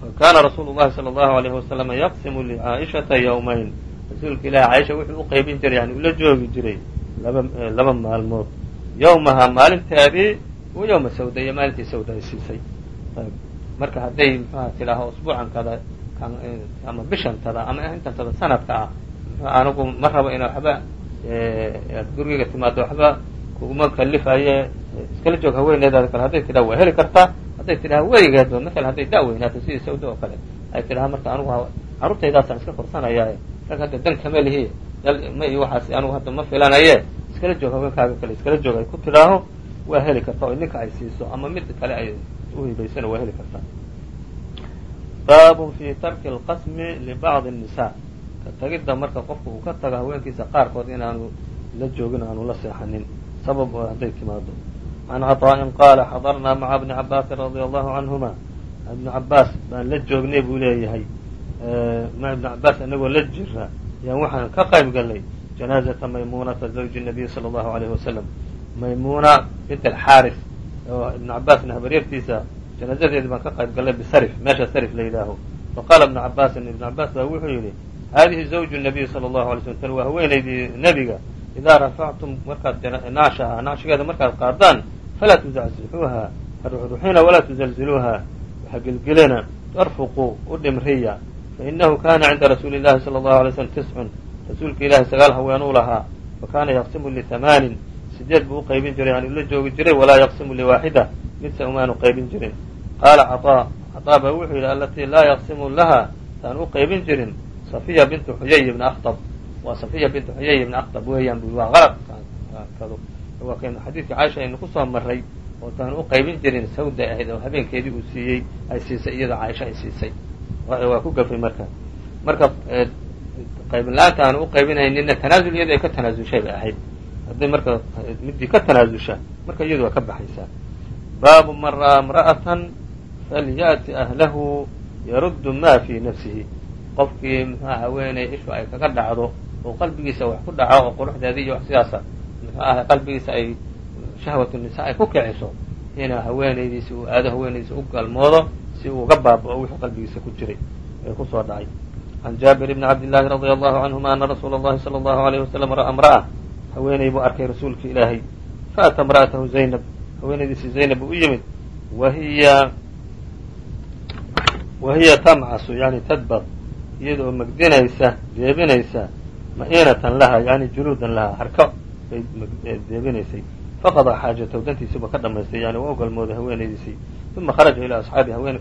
fakaana rasuulu llahi sala allahu alayhi wasalama yaqsimu licaaishata yawmayn rasuulka ilahi caaisha wuxuu u qeybin jiray yani ula joogi jiray laba laba maalmood yawmaha maalinteedii wa yawma sawda iyo maalintii sawda ay siisay marka hadday mxuha tidhaaho usbuucankada ama bishantada ama intantada sanadka ah anigu ma rabo ina waxba aad gurigeyga timaado waxba kuguma kalifaye iskala joog haweeneedaada kale hadday tidhaha waa heli kartaa hadday tidhaha weligeedba maala hadday da-weynaato sidii sawda oo kale. Ay tidhaha marka anigu carruurtaydaasaan iska korsanayaaye rag hadda dan kama lihi. Ma iyo waxaas anigu hadda ma filanaye. Iskala joog haweenkaaga kale iskala joog ay ku tidhaaho waa heli kartaa oo ninka ay siiso ama mid kale ay uhibaysana waa heli kartaa baabun fi tarki alqasmi libacdi الnisa ka tagidda marka qofku uu ka tago haweenkiisa qaarkood inaanu la joogin aanu la seexanin. Sabab hadday timaado can caطaa'in qaala xadarnaa maca bni cabaasin radia allahu canhuma ibnu cabaas baan la joognay buu leeyahay ma ibnu cabaas inagoo la jira yaan waxaan ka qayb galnay janaazata maymunata zawji nabiy sala allahu alayhi wasalam maymuna bint alxaaris oo ibnu cabaasna habaryartiisa janaazadeedii baan ka qayb gallay bisarif meesha sarif la yidhaaho faqaala ibnu cabaasin ibnu cabaas baa wuxuu yidhi haadihi nabiy sala allahu alay slm tan waa haweenaydii nebiga idaa rafactum markaad naashaha naashigeeda markaad qaadaan falaa tuzaczixuuha ha ruxruxina walaa tuzalziluuha waxa gelgelina arfuquu u dhimriya fainahu kana cinda rasuuli llahi sala allahu alay slm tiscun rasuulka ilaahi sagaal haweenuu lahaa fakana yaqsimu lihamaanin sideed buu uqaybin jiray yani ula joogi jiray walaa yaqsimu liwaaxida midse umaanu qaybin jirin qaala caطaa caطaa baa wuxuu yidhi alatii laa yaqsimu laha taan u qaybin jirin safiya bintu xuyay ibni akhtab waa safiya bintu xuyay ibni akhtab weeyaan bu waa qalad waa caaisha aynu ku soo maray oo taan u qaybin jirin sawda ahayd oo habeenkeedii uu siiyey ay siisay iyadoo caaisha ay siisay. Waa ku gafay marka. Marka qaybin la'aanta aanu u qaybinaynina tanaasul iyada ay ka tanaasushay bay ahayd. Hadday marka midii ka tanaasusha marka iyadu waa ka baxaysaa baabu man ra'aa imra'atan falya'ti ahlahu yaruddu ma fii nafsihi. Qofkii muxua haweeney ishu ay kaga dhacdo oo qalbigiisa wax ku dhaco oo quruxdeedii iyo wax sidaasa muxuu ahay qalbigiisa ay shahwatu nisa ay ku kiciso ina haweenaydiisi uu aado haweenaydiisa u galmoodo si uu uga baaba'o wixii qalbigiisa ku jiray ee ku soo dhacay can jaabir bni cabdillaahi radia allahu canhuma ana rasuula allahi sala allahu alayhi wasalam ra'a imra'a haweeney buu arkay rasuulka ilaahay faata imra'atahu zaynab haweenaydiisi zaynab uu u yimid wahiya wahiya tamcasu yani tadbaq iyada oo megdinaysa deebinaysa ma'iinatan laha yani juluudan laha harko bay deebinaysay faqada xaajatahu dantiisiiba ka dhamaystay yani waa u galmooday haweenaydiisii uma kharaja ilaa asxaabi haween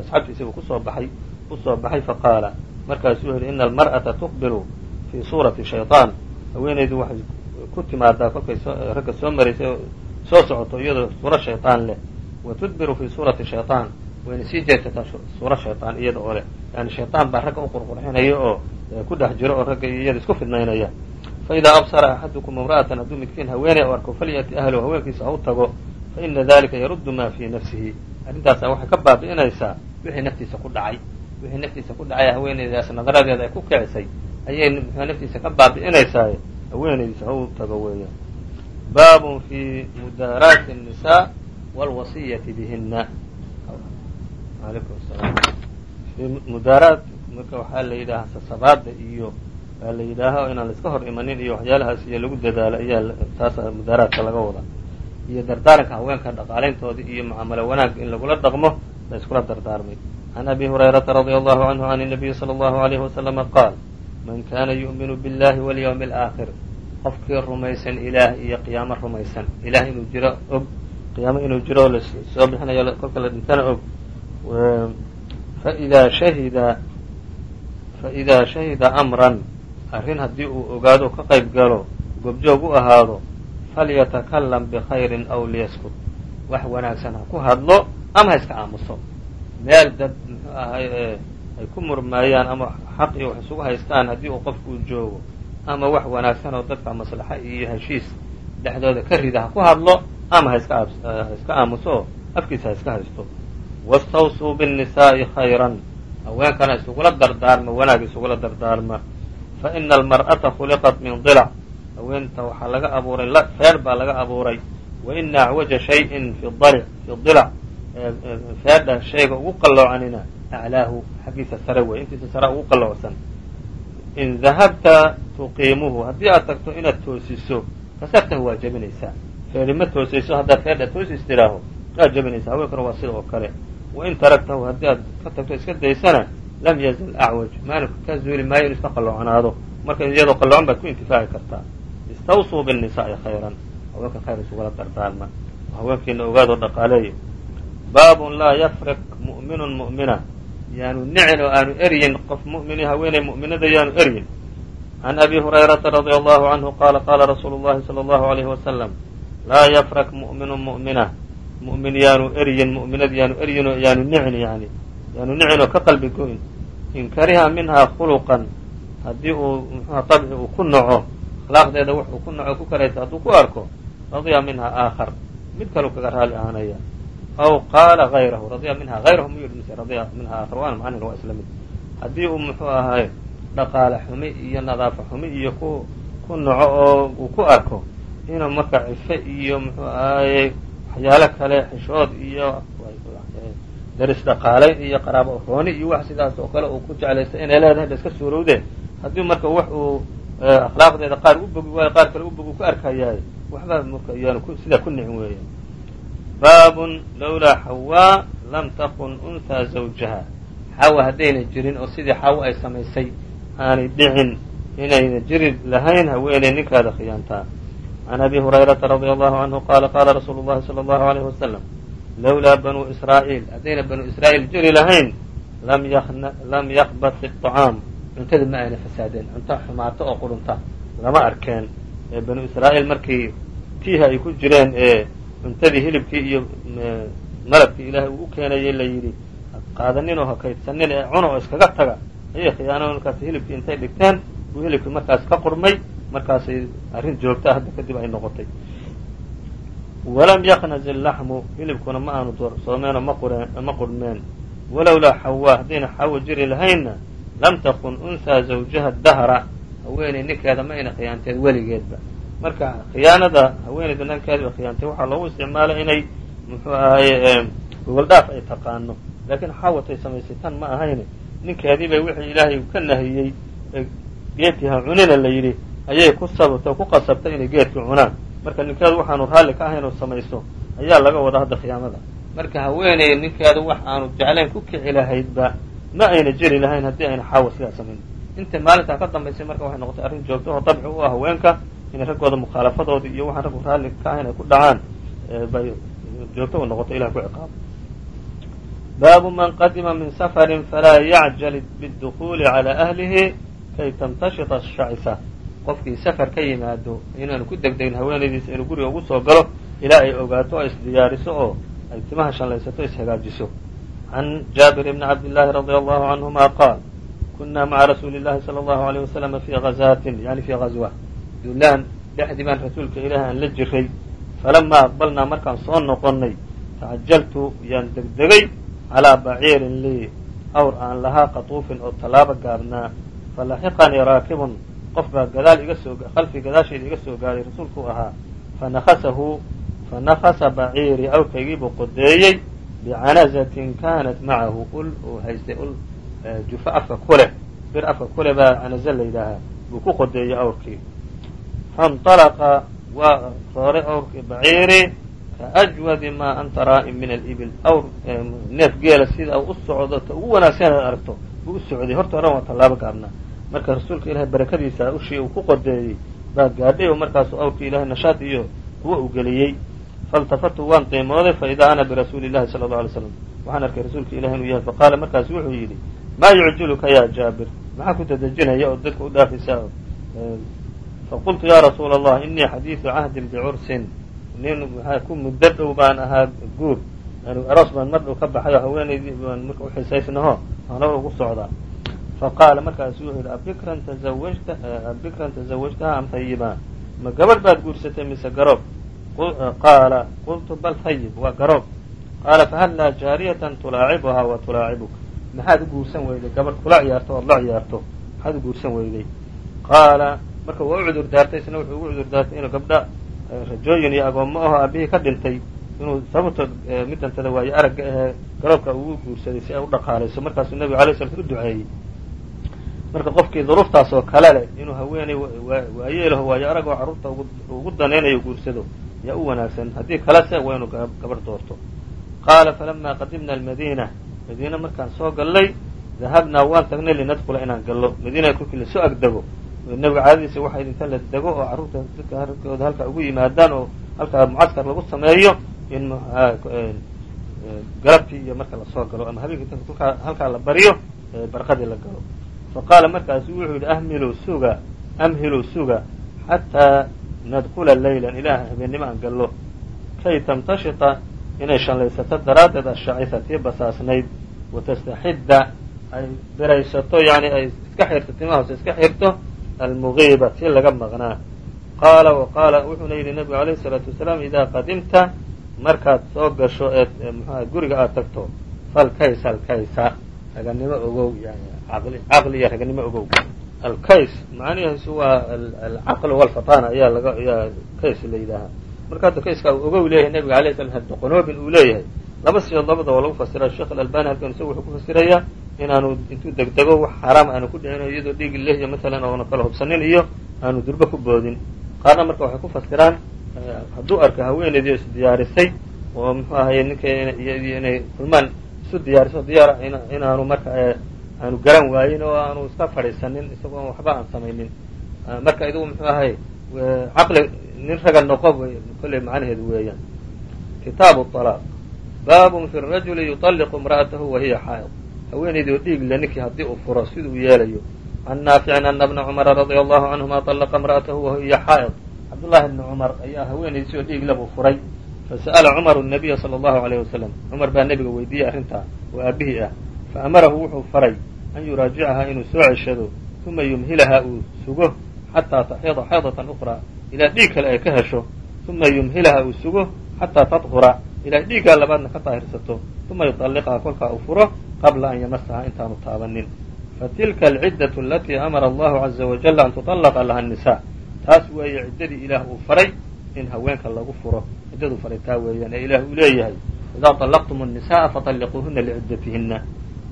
asxaabtiisiibu kusoo baxay usoo baxay faqaala markaasuu yihi ina almar'ata tuqbilu fii suurati shayطaan haweenaydu waxay ku timaadaa kolkay ragga soo maraysay oo soo socoto iyadoo suuro shayطaan leh wa tudbiru fii suurati shayطaan wayna sii jeedsataa suuro shayطaan iyada oo leh yani shayطaan baa ragga u qurqurxinaya oo ku dhex jiro oo ragga iyada isku fidnaynaya faidaa absara axadukum imra'atan hadduu midkiin haweeney u arko falyati ahlahu haweenkiisa ha u tago faina dalika yaruddu ma fii nafsihi arrintaasa waxay ka baabi'inaysaa wixii naftiisa ku dhacay wixii naftiisa ku dhacay haweeneydaas nadaradeeda ay ku kicisay ayay mxua naftiisa ka baabi'inaysaa haweenaydiisa ha u tago weeyaan baabun fi mudaaraati الnisaa wاlwasiyati bihina alaykum salaam fi mudaaraat marka waxaa la yidhaha sasabaada iyo waa la yidhaaha inaan laiska hor imanin iyo waxyaalahaas iyo lagu dadaalo ayaa taasa mudaaraadka laga wadaa iyo dardaaranka haweenka dhaqaaleyntooda iyo mucaamalo wanaag in lagula dhaqmo la iskula dardaarmay can abi hurayrata radia allahu canhu can الnabiyi salى allahu alayhi wasalama qaal man kana yu'minu biاllahi walyawmi alaakhir qofkii rumaysan ilaah iyo qiyaamo rumaysan ilaah inuu jiro og qiyaamo inuu jiro o lasoo bixinayo kolka la dhintana og faidaa shahida faidaa shahida amran arrin haddii uu ogaado ka qayb galo gobjoog u ahaado falyatakalam bikhayrin aw liyaskut. Wax wanaagsan ha ku hadlo ama ha iska aamuso. Meel dad muxuu ahay ay ku murmaayaan ama xaq iyo wax isugu haystaan haddii uu qofku joogo ama wax wanaagsan oo dadka maslaxa iyo heshiis dhexdooda ka rida ha ku hadlo ama ha iska aamuso afkiisa ha iska haysto. Wastawsuu biالnisaa'i khayran. Haweenkana isugula dardaarma wanaag isugula dardaarma faina almar'ata khuliqat min dilac haweenta waxaa laga abuuray feer baa laga abuuray waina acwaja shayin fi dilac feedha shayga ugu qalloocanina aclaahu xaggiisa sare wey intiisa sare ugu qalloocsan in dahabta tuqiimuhu haddii aad tagto inaad toosiso kasartahu waa jebinaysaa feedhi ma toosayso haddaad feedha toosis tidhaaho waad jebinaysaa haweenkuna waa sida oo kale wain taragtahu haddii aad ka tagto iska daysana lam yazal acwaj maalinku ka zuuli maayo inu iska qallooconaado marka iyadoo qalloocan baad ku intifaaci kartaa istawsuu biالnisaa'i khayran haweenka khayr isugula dardaarma haweenkiina ogaadoo dhaqaaleeya baabun laa yafrik mu'minun mu'mina yaanu nicin oo aanu eryin qof mu'mini haweeney mu'minada yaanu eryin can abi hurayrata radia allahu canhu qaala qaala rasuulu llahi sala allahu alayhi wasalam laa yafrak mu'minun mu'mina mu'min yaanu eryin mu'minad yaanu eryin oo yaanu nicin yani yaanu nicin oo ka qalbi go-in in kariha minhaa khuluqan haddii uu muxuha dabci uu ku naco akhlaaqdeeda wax uu ku naco ku karaysa hadduu ku arko radiya minha aakhar mid kalu kaga raali ahaanaya aw qaala hayrahu radiya minha hayrahu muyuu mise radiya minha aakhar waana macnina waa isla mid haddii uu muxuu ahay dhaqaale xumi iyo nadaafa xumi iyo ku ku naco oo uu ku arko inuu marka cife iyo muxuu ahaye waxyaalo kale xishood iyo daris dhaqaalayn iyo qaraabo rooni iyo wax sidaas oo kale uu ku jeclaysta inay leedahay ba iska suurowdee haddii marka wax uu akhlaaqdeeda qaar u bogi waayo qaar kale u bogi ku arkayaay waxba marka iyaanu sidaa ku nicin weeya baabun lawlaa xawaa lam takun unhaa zawjaha. Xawa haddayna jirin oo sidii xawo ay samaysay aanay dhicin inayna jiri lahayn haweeney ninkaada khiyaantaa. Can abi hurayrata radia allahu canhu qaala qaala rasuulu llahi sala allahu alayh wasalam lawlaa banuu israa'iil haddayna banuu israa'iil jiri lahayn lam yakbat fi طacaam cuntadii ma ayna fasaadeen cunto xumaato oo qurunta lama arkeen ee banuu israa'iil markii tiiha ay ku jireen ee cuntadii hilibkii iyo malabkii ilaahay uu u keenayay la yidhi qaadanin oo hakaydsanin ee cuna oo iskaga taga ayay khiyaano markaas hilibkii intay dhigteen buu hilibkii markaas ka qurmay markaasay arrin joogta hadda kadib ay noqotay walam yaknaz ilaxmu hilibkuna ma aanu doorsoomeenoo ma qurmeen walowlaa xawaa haddayna xawo jiri lahaynna lam takun unhaa zawjaha dahra haweeney ninkeeda ma ayna khiyaanteed weligeedba marka khiyaanada haweeneyda ninkeeda khiyaantay waxaa loogu isticmaalay inay muxuu ahaye gogoldhaaf ay taqaano laakiin xawatay samaysay tan ma ahayne ninkeediibay wixii ilaahay ka nahiyey geedkii ha cunina la yidhi ayay ku sababtay ku qasabtay inay geedkii cunaan marka ninkeedu waxaanu raalli ka ahayn oo samaysto ayaa laga wada hadda khiyaamada marka haweeney ninkeedu wax aanu jeclayn ku kici lahaydba ma ayna jeri lahayn haddii ayna xaawa sidaa samayn. Inta maalintaa ka dambaysay marka waxay noqotay arrin joogto oo dabci u ah haweenka inay raggooda mukhaalafadooda iyo waxaan raggu raalli ka ahayn ay ku dhacaan bay joogto u noqoto ilah ku ciqaabo baabu man qadima min safarin falaa yacjal bاdukuli calى ahlihi kay tamtashita shacisa qofkii safar ka yimaado inaanu ku degdegin haweenaydiisa inuu guriga ugu soo galo ilaa ay ogaato o isdiyaariso oo ay timaha shallaysato ishagaajiso can jaabir bni cabdillaahi radia allahu canhuma qaal kunaa maca rasuuli llahi sala allahu aleyh wasalama fii hazaatin yani fii hazwa duulaan dhexdii baan rasuulka ilaahi aan la jiray. Falamaa aqbalnaa markaan soo noqonnay tacajaltu yaan degdegay calaa baciirin lii awr aan lahaa qatuufin oo tallaabo gaabnaa. Falaxiqanii raakibun qof baa gadaal iga soo khalfi gadaashayda iga soo gaaday rasuulku ahaa fanakasahu fanakasa baciiri awrkaygiibuu qodeeyey bicanazatin kaanat macahu ul uu haystay ul jufa afka ku leh bir afka ku leh baa canaze la yidhaahaa buu ku qodeeyey awrkii. Faاnطalaqa waa rooray awrkii baciiri kaajwadi maa anta raa'in min alibil. Awr neef geela sida u socdo ta ugu wanaagsan aragto buu u socday. Horta oran waa tallaabo gaabnaa marka rasuulka ilahay barakadiisa ushii uu ku qodeeyey baa gaadhay oo markaasu awrkii ilahay nashaad iyo kuwa u geliyey. Faltafatu waan qiimooday faidaa ana birasuuli llahi sala allau alay slam waxaan arkay rasuulka ilahi inuu yahay faqaala markaasu wuxuu yidhi maa yucjiluka ya jaabir? Maxaa ku dadejinaya oo dadka u dhaafaysaa faqultu ya rasuula allah inii xadiidu cahdin bicursin nin maxaa ku muddo dhow baan ahaa guur. Aroos baan mar dhow ka baxay oo haweenaydii baan marka uxisaysnaho hor ugu socdaa faqaala markaasu wuxuu yidhi abikran tazawajta abikran tazawajtaha am hayiba ma gabadh baad guursatay mise garoob qaala qultu bal hayib waa garoob qaala fahallaa jaariyatan tulaacibuhaa wa tulaacibuka maxaad u guursan weyday gabadh kula ciyaarto ood la ciyaarto maxaad u guursan weyday qaala marka waa u cudur daartay isna wuxuu ugu cudur daartay inuu gabdha rajooyin iyo agoommo aho aabihii ka dhintay inuu sababto midantada waayo aragga ahee garoobka ugu guursaday si ay u dhaqaalayso markaasuu nebigu alay slat u duceeyey marka qofkii duruuftaas oo kale leh inuu haweeney waayeelaho waayo arag oo carruurta ugu danaynayo guursado. Yaa u wanaagsan. Haddii kalese waa inuu gabadh doorto. Qaala falama qadimna almadiina. Madiina markaan soo gallay dahabnaa waan tagnay linadkula inaan gallo. Madiina kolkii la soo agdego nebiga caadadiisa waxa inta la dego oo carruurta dadka harkooda halkaa ugu yimaadaan oo halkaa mucaskar lagu sameeyo in galabtii iyo marka la soo galo ama habeenkii halkaa la baryo barqadii la galo faqaala markaasu wuxuu yidhi ahmiluu suga amhiluu suga xataa nadkula laylan ilaa habeennimo aan gallo. Kay tamtashita inay shallaysato daraaddeed ashacisa tii basaasnayd. Watastaxidda ay biraysato yani ay iska xirto timaha hoose iska xirto almugiiba tii laga maqnaa. Qaala wa qaala wuxuuna yidhi nabigu alayhi isalaatu wasalaam idaa qadimta markaad soo gasho eed mxuha guriga aad tagto falkays alkaysa raganimo ogow yani caqli iyo raganimo ogow alkays macnihiisu waa alcaql walfatana ayaa laga ayaa kays la yidhaahaa marka hadda kayska uu ogow leeyahay nabiga alay slam hadoqonoobin uu leeyahay laba sidood labada waa lagu fasira sheekh alalbani halkan isagu wuxuu ku fasirayaa inaanu intuu degdego wax xaraam aanu ku dhicin iyadoo dhiigi lehiya masalan oona kala hubsanin iyo aanu durbe ku boodin qaarna marka waxay ku fasiraan hadduu arko haweeneydii o isdiyaarisay oo muxuu ahaye ninka iyadii inay kulmaan isu diyaariso diyaar inaanu marka aanu garan waayin oo aanu iska fadhiisanin isagoo waxba aan samaynin. Marka idugu muxuu ahay caqli nin raga noqo kolley macnaheedu weeyaan. Kitaabu alaaq baabun fi rajuli yuطalliqu imra'atahu xaa'id haweeneydii oo dhiig le ninkii haddii uu furo siduu yeelayo can naaficin ana bna cumara radia allahu canhuma طallaqa imra'atahu wahiya xaa'id cabdullahi bni cumar ayaa haweeneydii oo dhiig lebuu furay. Fasa'ala cumaru nabiya sala allahu alayh wasalam cumar baa nebiga weydiiyey arrintaa oo aabihii ah faamarahu wuxuu faray an yuraajicahaa inuu soo ceshado uma yumhilahaa uu sugo xataa taxiida xaydatan ukhraa ilaa dhiig kale ay ka hesho uma yumhilahaa uu sugo xataa tadhura ilaa dhiiggaa labaadna ka daahirsato uma yuطalliqahaa kolkaa uu furo qabla an yamasahaa intaanu taabanin fatilka alciddatu alatii amara allahu caza wajala an tuطallaqa laha الnisaa taas weeye ciddadii ilaah uu faray in haweenka lagu furo ciddaduu faray taa weeyaan ee ilaah uu leeyahay idaa طallaqtum الnisaءa faطalliquuhuna liciddatihinna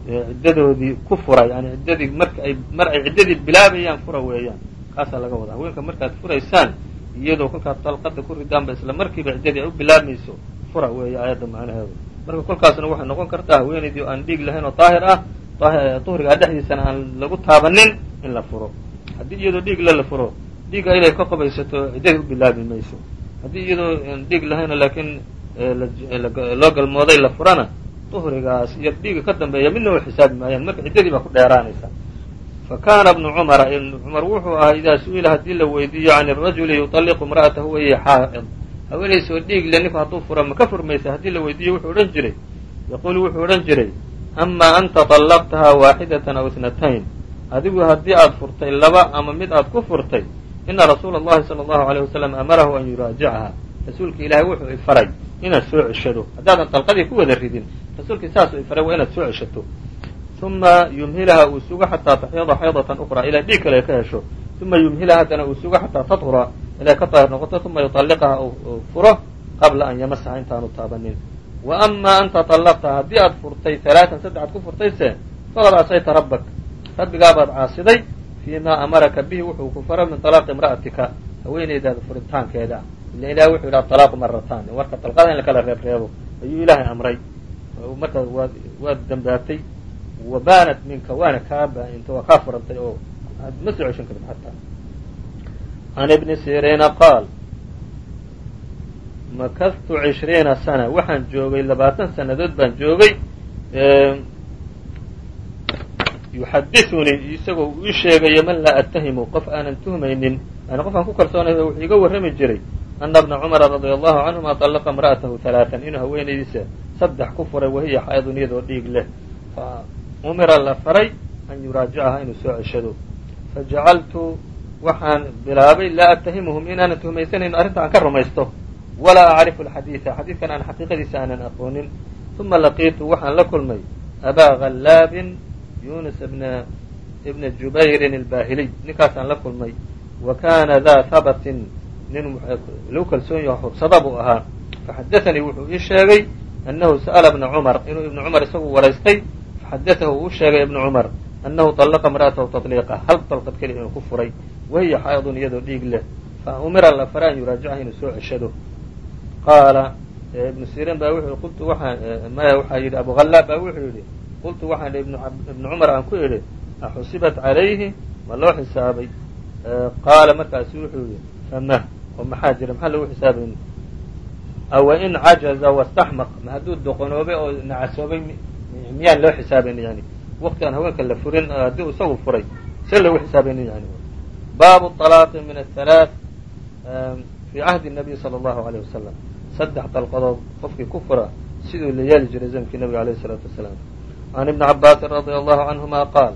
ciddadoodii ku fura yani ciddadii marka ay mar ay ciddadii bilaabayaan fura weeyaan kaasaa laga wadaa. Haweenka markaad furaysaan iyadoo kolkaad dalqada ku ridaanba isla markiiba ciddadii ay u bilaabmayso fura weeye aayadda macnaheedu. Marka kolkaasna waxay noqon kartaa haweenaydii oo aan dhiig lahayn oo daahir ah duhrigaa dhexdiisana aan lagu taabanin in la furo. Haddii iyadoo dhiig le la furo dhiigga inay ka qabaysato ciddadii u bilaabi mayso. Haddii iyadoo dhiig lahayno laakiin loo galmooday la furana duhrigaas iyo dhiiga ka dambeeya midna way xisaabi maayaan marka ciddadii baa ku dheeraanaysa fa kaana ibnu cumara ibnu cumar wuxuu ahaa idaa su-ila haddii la weydiiyo can irajuli yuطalliqu imra'atahu wahiya xaa'id haweenaysoo dhiig le ninku hadduu fura ma ka furmaysa haddii la weydiiyo wuxuu odhan jiray yaquulu wuxuu odhan jiray amaa anta طallaqtahaa waaxidatan aw itnatayn adigu haddii aad furtay laba ama mid aad ku furtay ina rasuula اllahi salى allahu alيyh wasalam amarahu an yuraajicaha rasuulka ilaahay wuxuu ifaray inaad soo ceshado haddaadan dalqadii ku wada ridin rasuulkii saasuu faray waa inaad soo ceshato uma yumhilaha uu sugo xataa taxyada xaydatan uqra ilaa dhiig kale ka hesho uma yumhilaha haddana uu sugo xataa tadhura ilaa ka daahir noqoto uma yutalliqaha u furo qabla an yamasaha intaanu taabanin wa amaa anta tallaqta haddii aad furtay halaatan saddex aad ku furtayse faqad casayta rabbak rabbigaabaad caasiday fii maa amaraka bihi wuxuu ku faro min talaaqi imra'atika haweenaydaada furitaankeeda ila ilahi wuxuu yidhaha طalaaqu marataan warka dalqada in lakala reeb reebo ayuu ilaahay amray. Marka waad waad dambaabtay wabanat minka waana kaa baainta waa kaa furantay oo ma soo ceshan karta xataa. Can ibni siriina qaal makadtu cishriina sana waxaan joogay labaatan sanadood baan joogay yuxadiثunii isagoo ii sheegayo man laa attahimu qof aanan tuhmaynin. Yani qof aan ku kalsoonay wuxuu iga warrami jiray ana bna cumara radia allahu canhuma طallaqa imra'atahu halaatan inuu haweenaydiisa saddex ku furay wahiya xaydun iyadoo dhiig leh. Fa umira la faray an yuraajicaha inuu soo ceshado. Fajacaltu waxaan bilaabay laa attahimuhum inaanan tuhmaysanayno arrinta aan ka rumaysto. Walaa acrifu alxadiida xadiidkan aan xaqiiqadiisa aanan aqoonin. Uma laqiitu waxaan la kulmay abaa ghallaabin yunus ibna jubayrin albaahiliy ninkaasaan la kulmay wa kana daa habatin nin lagu kalsoon yaho xursada buu ahaa. faxadaanii wuxuu ii sheegay annahu sa'la bna cumar inuu ibnu cumar isagu waraystay faxadatahu uu sheegay ibnu cumar annahu طallaqa imra'atahu taطliiqa hal dalqad keliya inuu ku furay wahiya xaa'idun iyadoo dhiig leh fa umira la fara an yuraajicaha inuu soo ceshado qaala ibnu sirin baa wuxuu qultu waxaan maya waxaa yidhi abu hallaab baa wuxuu yidhi qultu waxaan ibnu cumar aan ku idhi axusibat calayhi ma loo xisaabay qaala markaasu wuxuu yidhi famah oo maxaa jira maxaa lagu xisaabayn awa in cajaza wastaxmaq ma hadduu doqonoobay oo nacasoobay miyaan loo xisaabayn yani waqti aan haweenka la furin haddii isagu furay see lagu xisaabaynin yani baabu طalaaqi min ahalaaث fii cahdi الnabiy salى اllahu عalيه wasalam saddex dalqadood qofkii ku fura siduu la yeeli jiray zamkii nabiga alayh الsalaatu wasalaam can ibni cabaasin radia allahu canهuma qaal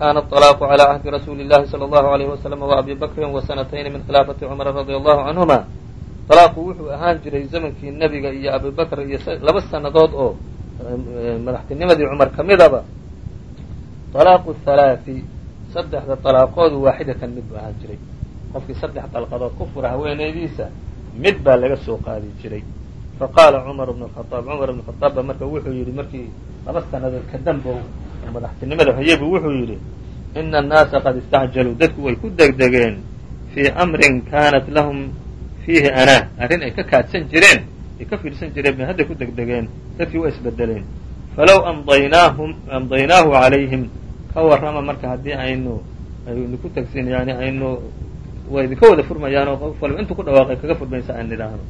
kana الطلاaq عlى cahdi rasuuli الlahi slى الlahu عalيh waslm وabi bakri وsanatayni min khilaafati cumar radi allahu canهuma طalaaqu wuxuu ahaan jiray zamankii nebiga iyo abi bakr iyo laba sanadood oo madaxtinimadii cumar ka midaba طalaaqu halaaثi saddexda طalaaqoodu waaxidatan mid buu ahaan jiray qofkii saddex dalqadood ku fura haweenaydiisa mid baa laga soo qaadi jiray faqaala cumar bn الخaطaab cumar bn khaaab ba marka wuxuu yidhi markii laba sanadood ka dambow madaxtinimada hayebu wuxuu yidhi ina الnaasa qad istacjaluu. Dadku way ku degdegeen. Fii amrin kaanat lahum fiihi anaa. Arrin ay ka kaadsan jireen ay ka fiirsan jireen bay hadday ku degdegeen. Dadkii waa isbedeleen. Falow amdaynahum amdaynaahu calayhim. Ka warrama marka haddii aynu aynu ku tagsin yani aynu waa idinka wada furmayaanoo qof walba intuu ku dhawaaqay kaga furmaysa aan nidhaahno.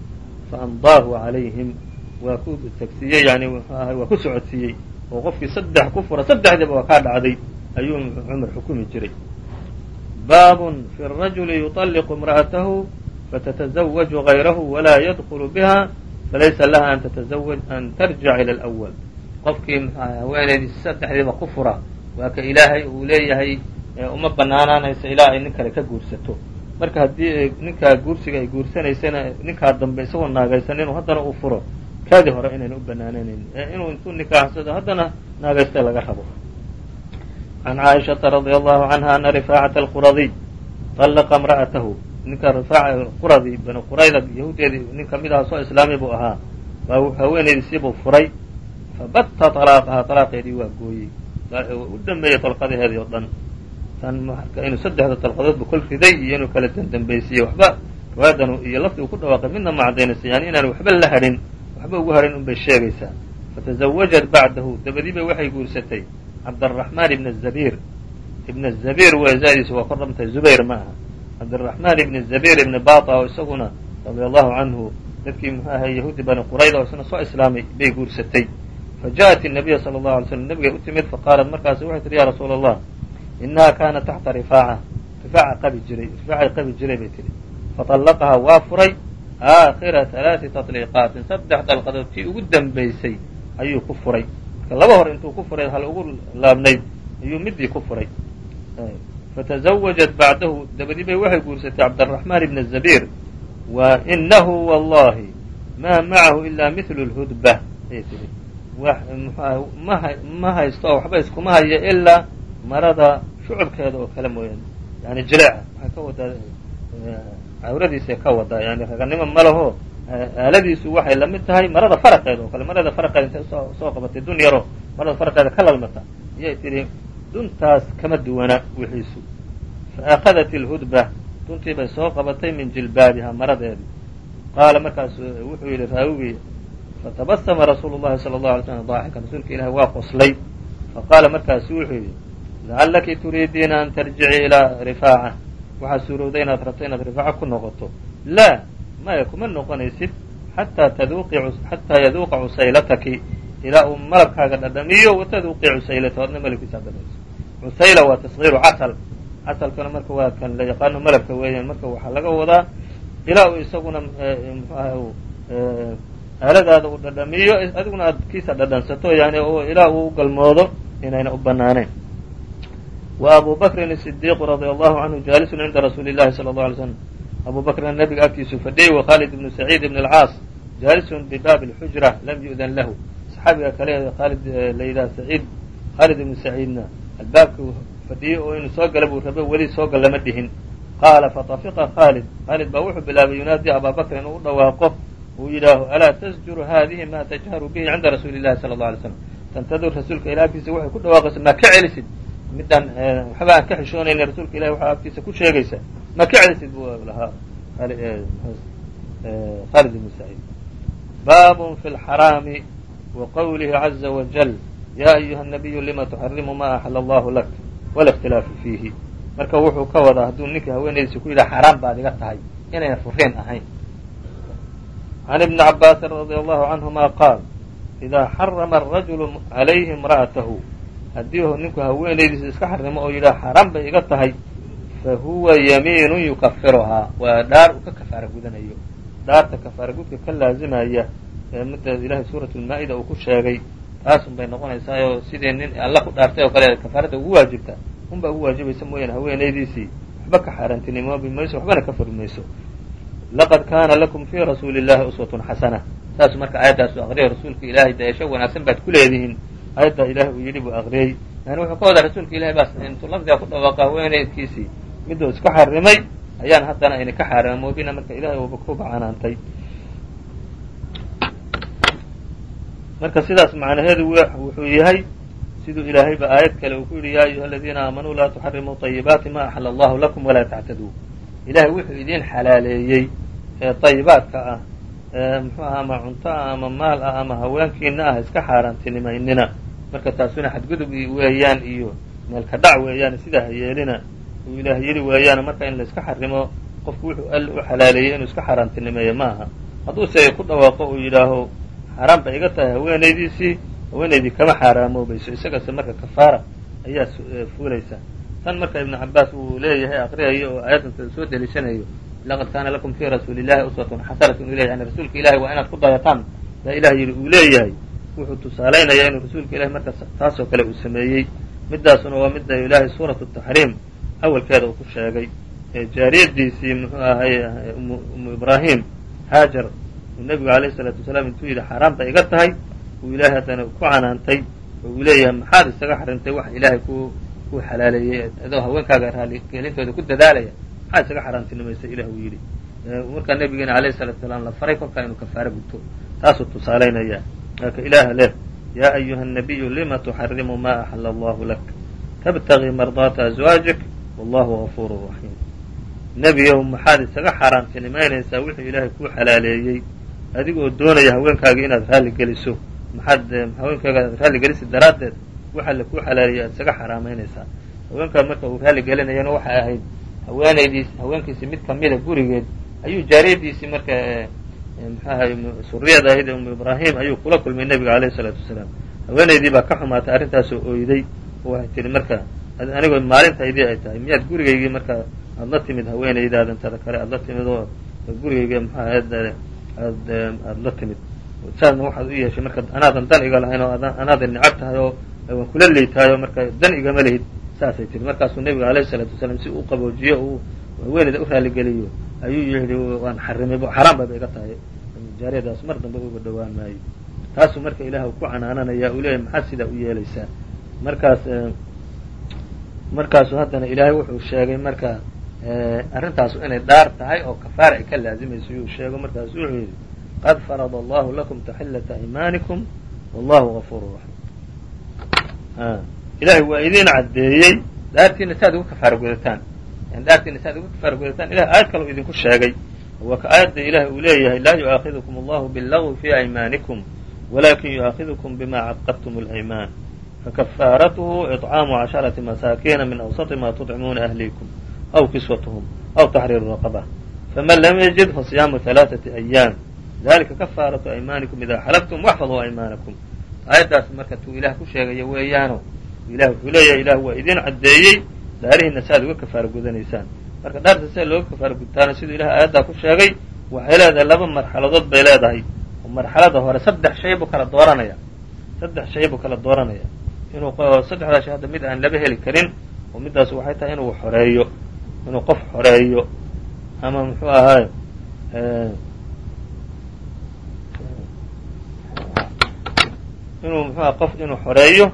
Faamdaahu calayhim. Waa ku tagsiiyey yani muxuu ahay waa ku socodsiiyey oo qofkii saddex ku fura saddexdiiba waa kaa dhacday ayuu cumar xukumi jiray. Baabun fi rajuli yuطalliqu imra'atahu fatatazawaju gayrahu walaa yadkulu biha falaysa laha an tatazawaj an tarjica ila alأwal qofkii mxuaha haweenaydii saddexdiiba ku fura waa ka ilaahay uu leeyahay uma banaanaanaysa ilaa ay nin kale ka guursato. Marka haddii ninkaa guursiga ay guursanaysana ninkaa dambe isagoo naagaysan inuu haddana uu furo kaadii hore inayna u banaananayn inuu intuu nikaaxsado haddana naagaysta laga rabo can caaishaةa radي allahu canha ana rifaacaةa alquradiy طallaqa imra'atahu ninka rifaaca quradi bani qurayda yahuudeedii nin kamid aha soo islaamay buu ahaa baa haweenaydiisiibuu furay fabatta طalaaqahaa طalaaqeedii waa gooyey u dhameeyey dalqadaheedii oo dhan tan marka inuu saddexda dalqadoodba kol riday iyo inuu kala dendambaysiiyey waxba riwaayadan iyo lafti uu ku dhawaaqay midna ma cadaynaysa yani inaan waxba la hadhin waxba ugu horayn unbay sheegaysaa. Fatazawajat bacdahu dabadiibay waxay guursatay. Cabdaraxmaan ibn zabiir. Ibn zabiir weesaadiisu waa ka ramtay zubayr ma aha. Cabdiraxmaan ibn zabir ibn bata oo isaguna radia allahu canhu dadkii muxuu ahay yahuudi bani qurayda oo isna soo islaamay bay guursatay. Fa ja'at inabiya sala allahu alay slam nabigay u timid faqaalat markaas waxay tihi ya rasuula allah inaha kaana taxta rifaaca. Rifaaca qabi jiray rifaaca qabi jiray bay tihi faطallaqaha waa furay aakhira alaai taliiqaatin saddex dalqadood tii ugu dambaysay ayuu ku furay. Marka laba hore intuu ku furay hal ugu laabnayd ayuu midii ku furay. Fatazawajat bacdahu dabadii bay waxay guursatay cabdaraxmaan ibn zabiir. Wa inahu wallahi maa macahu ilaa milu lhudba ayay tii ma haysto waxba iskuma hayo ilaa marada shucubkeeda oo kale mooyaane. Yani jileeca waxay ka wadaa cawradiisa ka wada yani raganimo ma laho aaladiisu waxay la mid tahay marada faraqeeda oo kale marada faraqeeda intay soo qabatay dun yaro marada faraqeeda ka lalmata ayay tidhi duntaas kama duwana wixiisu. Fa akhadat ilhudba duntii bay soo qabatay min jilbaabiha maradeedi qaala markaasu wuxuu yidhi raawigii fatabasama rasuulu llahi sala allahu alay slam daaxika rasuulka ilahi waa qoslay. Fa qaala markaasu wuxuu yidhi lacallaki turiidiina an tarjici ilaa rifaaca waxaa suurowday inaad rabto inaad rifaaco ku noqoto. Laa maya kuma noqonaysid xataa yaduuqa cusaylataki ilaa uu malabkaaga dhadhamiyo wataduuqi cusaylata adna malabkiisa dhadhamayso cusayla waa tasgiiru casal. Casalkana marka waa kan la yaqaano malabka weeyaan marka waxaa laga wadaa ilaa uu isaguna mxu aha aaladaada uu dhadhamiyo adiguna aad kiisa dhadhansato yani ilaa uu galmoodo inayna u banaanayn wa abu bakrin sidiiqu radia allahu canhu jaalisun cinda rasuuli llahi sala allau alay slm abu bakrna nabiga agtiisu fadhiyey wa khaalid ibnu saciid ibn alcaas jaalisun bibaabi alxujra lam yu'dan lahu. Saxaabiga kale khaalid eh, la yidhaha saciid khaalid ibnu saciidna albaabku fadhiyey oo inuu soo gala buu rabe weli soo gal lama dhihin qaala fatafiqa khaalid khaalid baa wuxuu bilaabay yunaadii abaa bakr inuu u dhawaaqo uu yidhaaho alaa tasjuru haadihi maa tajharu bihi cinda rasuuli llahi sala allau alay slam tantadur rasuulka ilaagtiisa waxay ku dhawaaqaysa maa ka celisid? Midaan waxba aan ka xishoonayna rasuulka ilahi waxaa agtiisa ku sheegaysa. Ma ka celisid buu lahaa? Khaalid ibnu saciid baabun fi lxaraami wa qawlihi caza wajal ya ayuha nabiyu lima tuxarimu ma axala allahu lak? Wala اkhtilaafu fiihi. Marka wuxuu ka wadaa hadduu ninka haweenaydiisa ku yidhaha xaraam baad iga tahay inayna furiin ahayn. Can ibni cabaasin radi allahu canhuma qaal idaa xarama arajulu calayhi imra'atahu haddii ninku haweenaydiisa iska xarimo oo yidhaha xaraam bay iga tahay fa huwa yamiinun yukafiruhaa waa dhaar uu ka kafaara gudanayo. Dhaarta kafaara gudka ka laazimaya ee midda ilahay suurat lmaa-ida uu ku sheegay taasun bay noqonaysaa oo sidii nin alla ku dhaartay oo kale kafaaradda ugu waajibta. Unbaa ugu waajibaysa mooyaane haweenaydiisii waxba ka xaaraantinimoobi mayso waxbana ka furi laqad kaana lakum fii rasuuli illahi uswatun xasana. Saasu marka aayaddaasu aqriyay rasuulka ilaahay dayasho wanaagsan baad ku leedihiin aayaddaa ilahay uu yidhi buu aqriyey yani wuxuu ka wadaa rasuulka ilahay baas intuu lafdiga ku dhawaaqa haweenaydkiisii miduu iska xarimay ayaan haddana ayna ka xaaraamoobina marka ilahay uuba ku gacanaantay marka sidaas macnaheedu wuxuu yahay siduu ilaahayba aayad kale uu ku yidhi ya ayuha aladiina aamanuu laa tuxarimuu طayibaati ma axala allahu lakum walaa tactaduu ilahay wuxuu idiin xalaaleeyey ee طayibaadka ah ee muxuu aha ama cunto ah ama maal ah ama haweenkiina ah iska xaaraantinimaynina. Marka taasuna xadgudub weeyaan iyo meelka dhac weeyaan sidaa ha yeelina uu ilaah yidhi weeyaan marka in la iska xarimo qofku wuxuu all u xalaaleeyey inuu iska xaaraantinimeeyo ma aha hadduuse ku dhawaaqo uu yidhaaho xaaraan bay iga tahay haweenaydiisii haweenaydii kama xaaraamoobayso isagase marka kafaara ayaa fuulaysa. Tan marka ibnu cabaas uu leeyahay aqriyayo oo aayadanta soo deliishanayo laqad kaana lakum fii rasuuli illahi uswatun xasanatun u leyahy yani rasuulka ilahi waa inaad ku dayataan baa ilah yidhi uu leeyahay wuxuu tusaalaynayaa inuu rasuulka ilahi marka taasoo kale uu sameeyey midaasuna waa midda ilaahay suuratu taxriim awalkeeda uu ku sheegay ee jaariyadiisii muxuu ahay umu ibraahim haajar uu nebigu alayhi salaatu wasalaam intuu yidhi xaaraanta iga tahay uu ilaahay haddana ku canaantay oo uu leeyahay maxaad isaga xarintay wax ilaahay ku ku xalaaleeyey adoo haweenkaaga raaligelintooda ku dadaalaya maxaad isaga xaaraantinimaysa ilah uu yidhi markaa nebigeena alayhi salatu wasalaam la faray kolkaa inuu kafaaro gudto taasuu tusaalaynaya marka ilaaha leh yaa ayuha الnabiyu lima tuxarimu ma axala allahu lak? Tabtagii mardaata azwaajik wallahu gafuur raxiim nebiyow maxaad isaga xaaraantinimaynaysaa wixii ilaahay kuu xalaaleeyey. Adigoo doonaya haweenkaaga inaad raalli geliso. Maxaad haweenkaaga aad raalli gelisa daraaddeed waxa la kuu xalaaleeyey aad isaga xaaraamaynaysaa haweenkaa marka uu raalli gelinayana waxay ahayd haweenaydiis haweenkiisii mid kamida gurigeed ayuu jaariyadiisii marka mxuahay suriyada ahayd ee umu ibraahim ayuu kula kulmay nebiga alayhi salaatu wasalaam. Haweenaydii baa ka xumaatay arrintaasoo oyday oo waxay tihi marka anigoo maalintaydii ay tahay miyaad gurigaygii marka aad la timid haweenaydaada intada kale aad la timid oo gurigayga mxuaha aad aad la timid. Saasna waxaad u yeeshay marka anaadan dan iga lahayn oo anaadan nicab tahay oo waan kula leeytahay oo marka dan igama lehid saasay tihi markaasuu nebiga alayhi salaatu wasalaam si uu qaboojiyo uu haweenayda u raaligeliyo ayuu yidhi waan xarimay xaraam bayba iga tahay. Jaariyadaas mar dambe uga dhowaan maayo. Taasuu marka ilaah ku canaananaya uu leeyahy maxaad sidaa u yeelaysaa markaas markaasu haddana ilaahay wuxuu sheegay marka arrintaasu inay dhaar tahay oo kafaara ay ka laazimayso yuu sheego markaasu wuxuu yidhi qad farada allahu lakum taxillata imaanikum wallahu gafuur raxiim ilahay waa idin caddeeyey dhaartiina si aad uga kafaara gudataan yani dhaartiina si aad uga kafaara gudataan ilahay aayad kale uu idinku sheegay waa ka aayadda ilahi uu leeyahay laa yu'aakidukum allahu biاllagwi fi aymaanikum walakin yu'aakidukum bima caqadtum اlaymaan fakafaaratuhu iطcaamu casharati masaakiina min awsati ma tuطcimuuna ahliikum aw kiswatuhum aw taxriiru raqaba faman lam yajid fasiyaamu ثalaaثati ayaam dalika kafaaratu aymaanikum ida xalaftum waxfaduu aymaanakum aayaddaas marka tuu ilaah ku sheegaya weeyaano ilah wuxuu leeyahay ilah waa idin caddeeyey dhaarihiina si aad uga kafaara gudanaysaan. Marka dhaarta sida looga kafaara gudtaana siduu ilaah aayaddaa ku sheegay waxay leedahay laba marxaladood bay leedahay. Oo marxalada hore saddex shay buu kala dooranaya. Saddex shay buu kala dooranaya. Inuu saddexdaa shay hadda mid aan laba heli karin oo middaas waxay tahay inuu xoreeyo inuu qof xoreeyo. Ama muxuu ahaay inuu muxuu aha qof inuu xoreeyo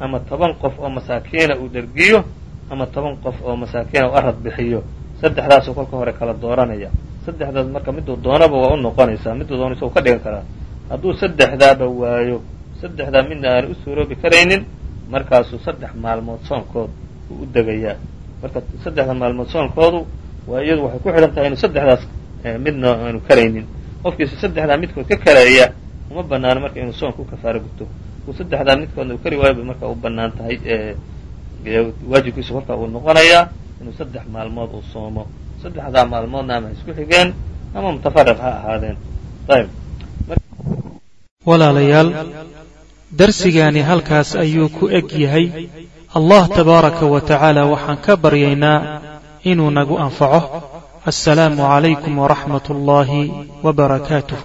ama toban qof oo masaakiina uu dhergiyo ama toban qof oo masaakiina u arad bixiyo. Saddexdaasuu kolka hore kala dooranaya. Saddexdaas marka miduu doonaba waa u noqonaysaa miduu doona isagu ka dhigan karaa. Hadduu saddexdaaba waayo saddexdaa midna aana u suuroobi karaynin markaasuu saddex maalmood soonkood uu u degayaa. Marka saddexda maalmood soonkoodu waa iyadu waxay ku xidhan tahay inuu saddexdaas midna aanu karaynin. Qofkiisa saddexdaa midkood ka kaleeya uma banaano marka inuu soonka u kafaaro guto uu saddexdaa midkoodna waayo bay marka u bannaan tahay waajibkiisu kolka uu noqonayaa inuu saddex maalmood uu soomo. Saddexdaa maalmoodna ama isku xigeen ama mutafariq ha ahaadeen. Walaalayaal darsigaani halkaas ayuu ku eg yahay. Allah tabaaraka wa tacaala waxaan ka baryaynaa inuu nagu anfaco. Assalaamu calaykum waraxmat ullaahi wa barakaatuh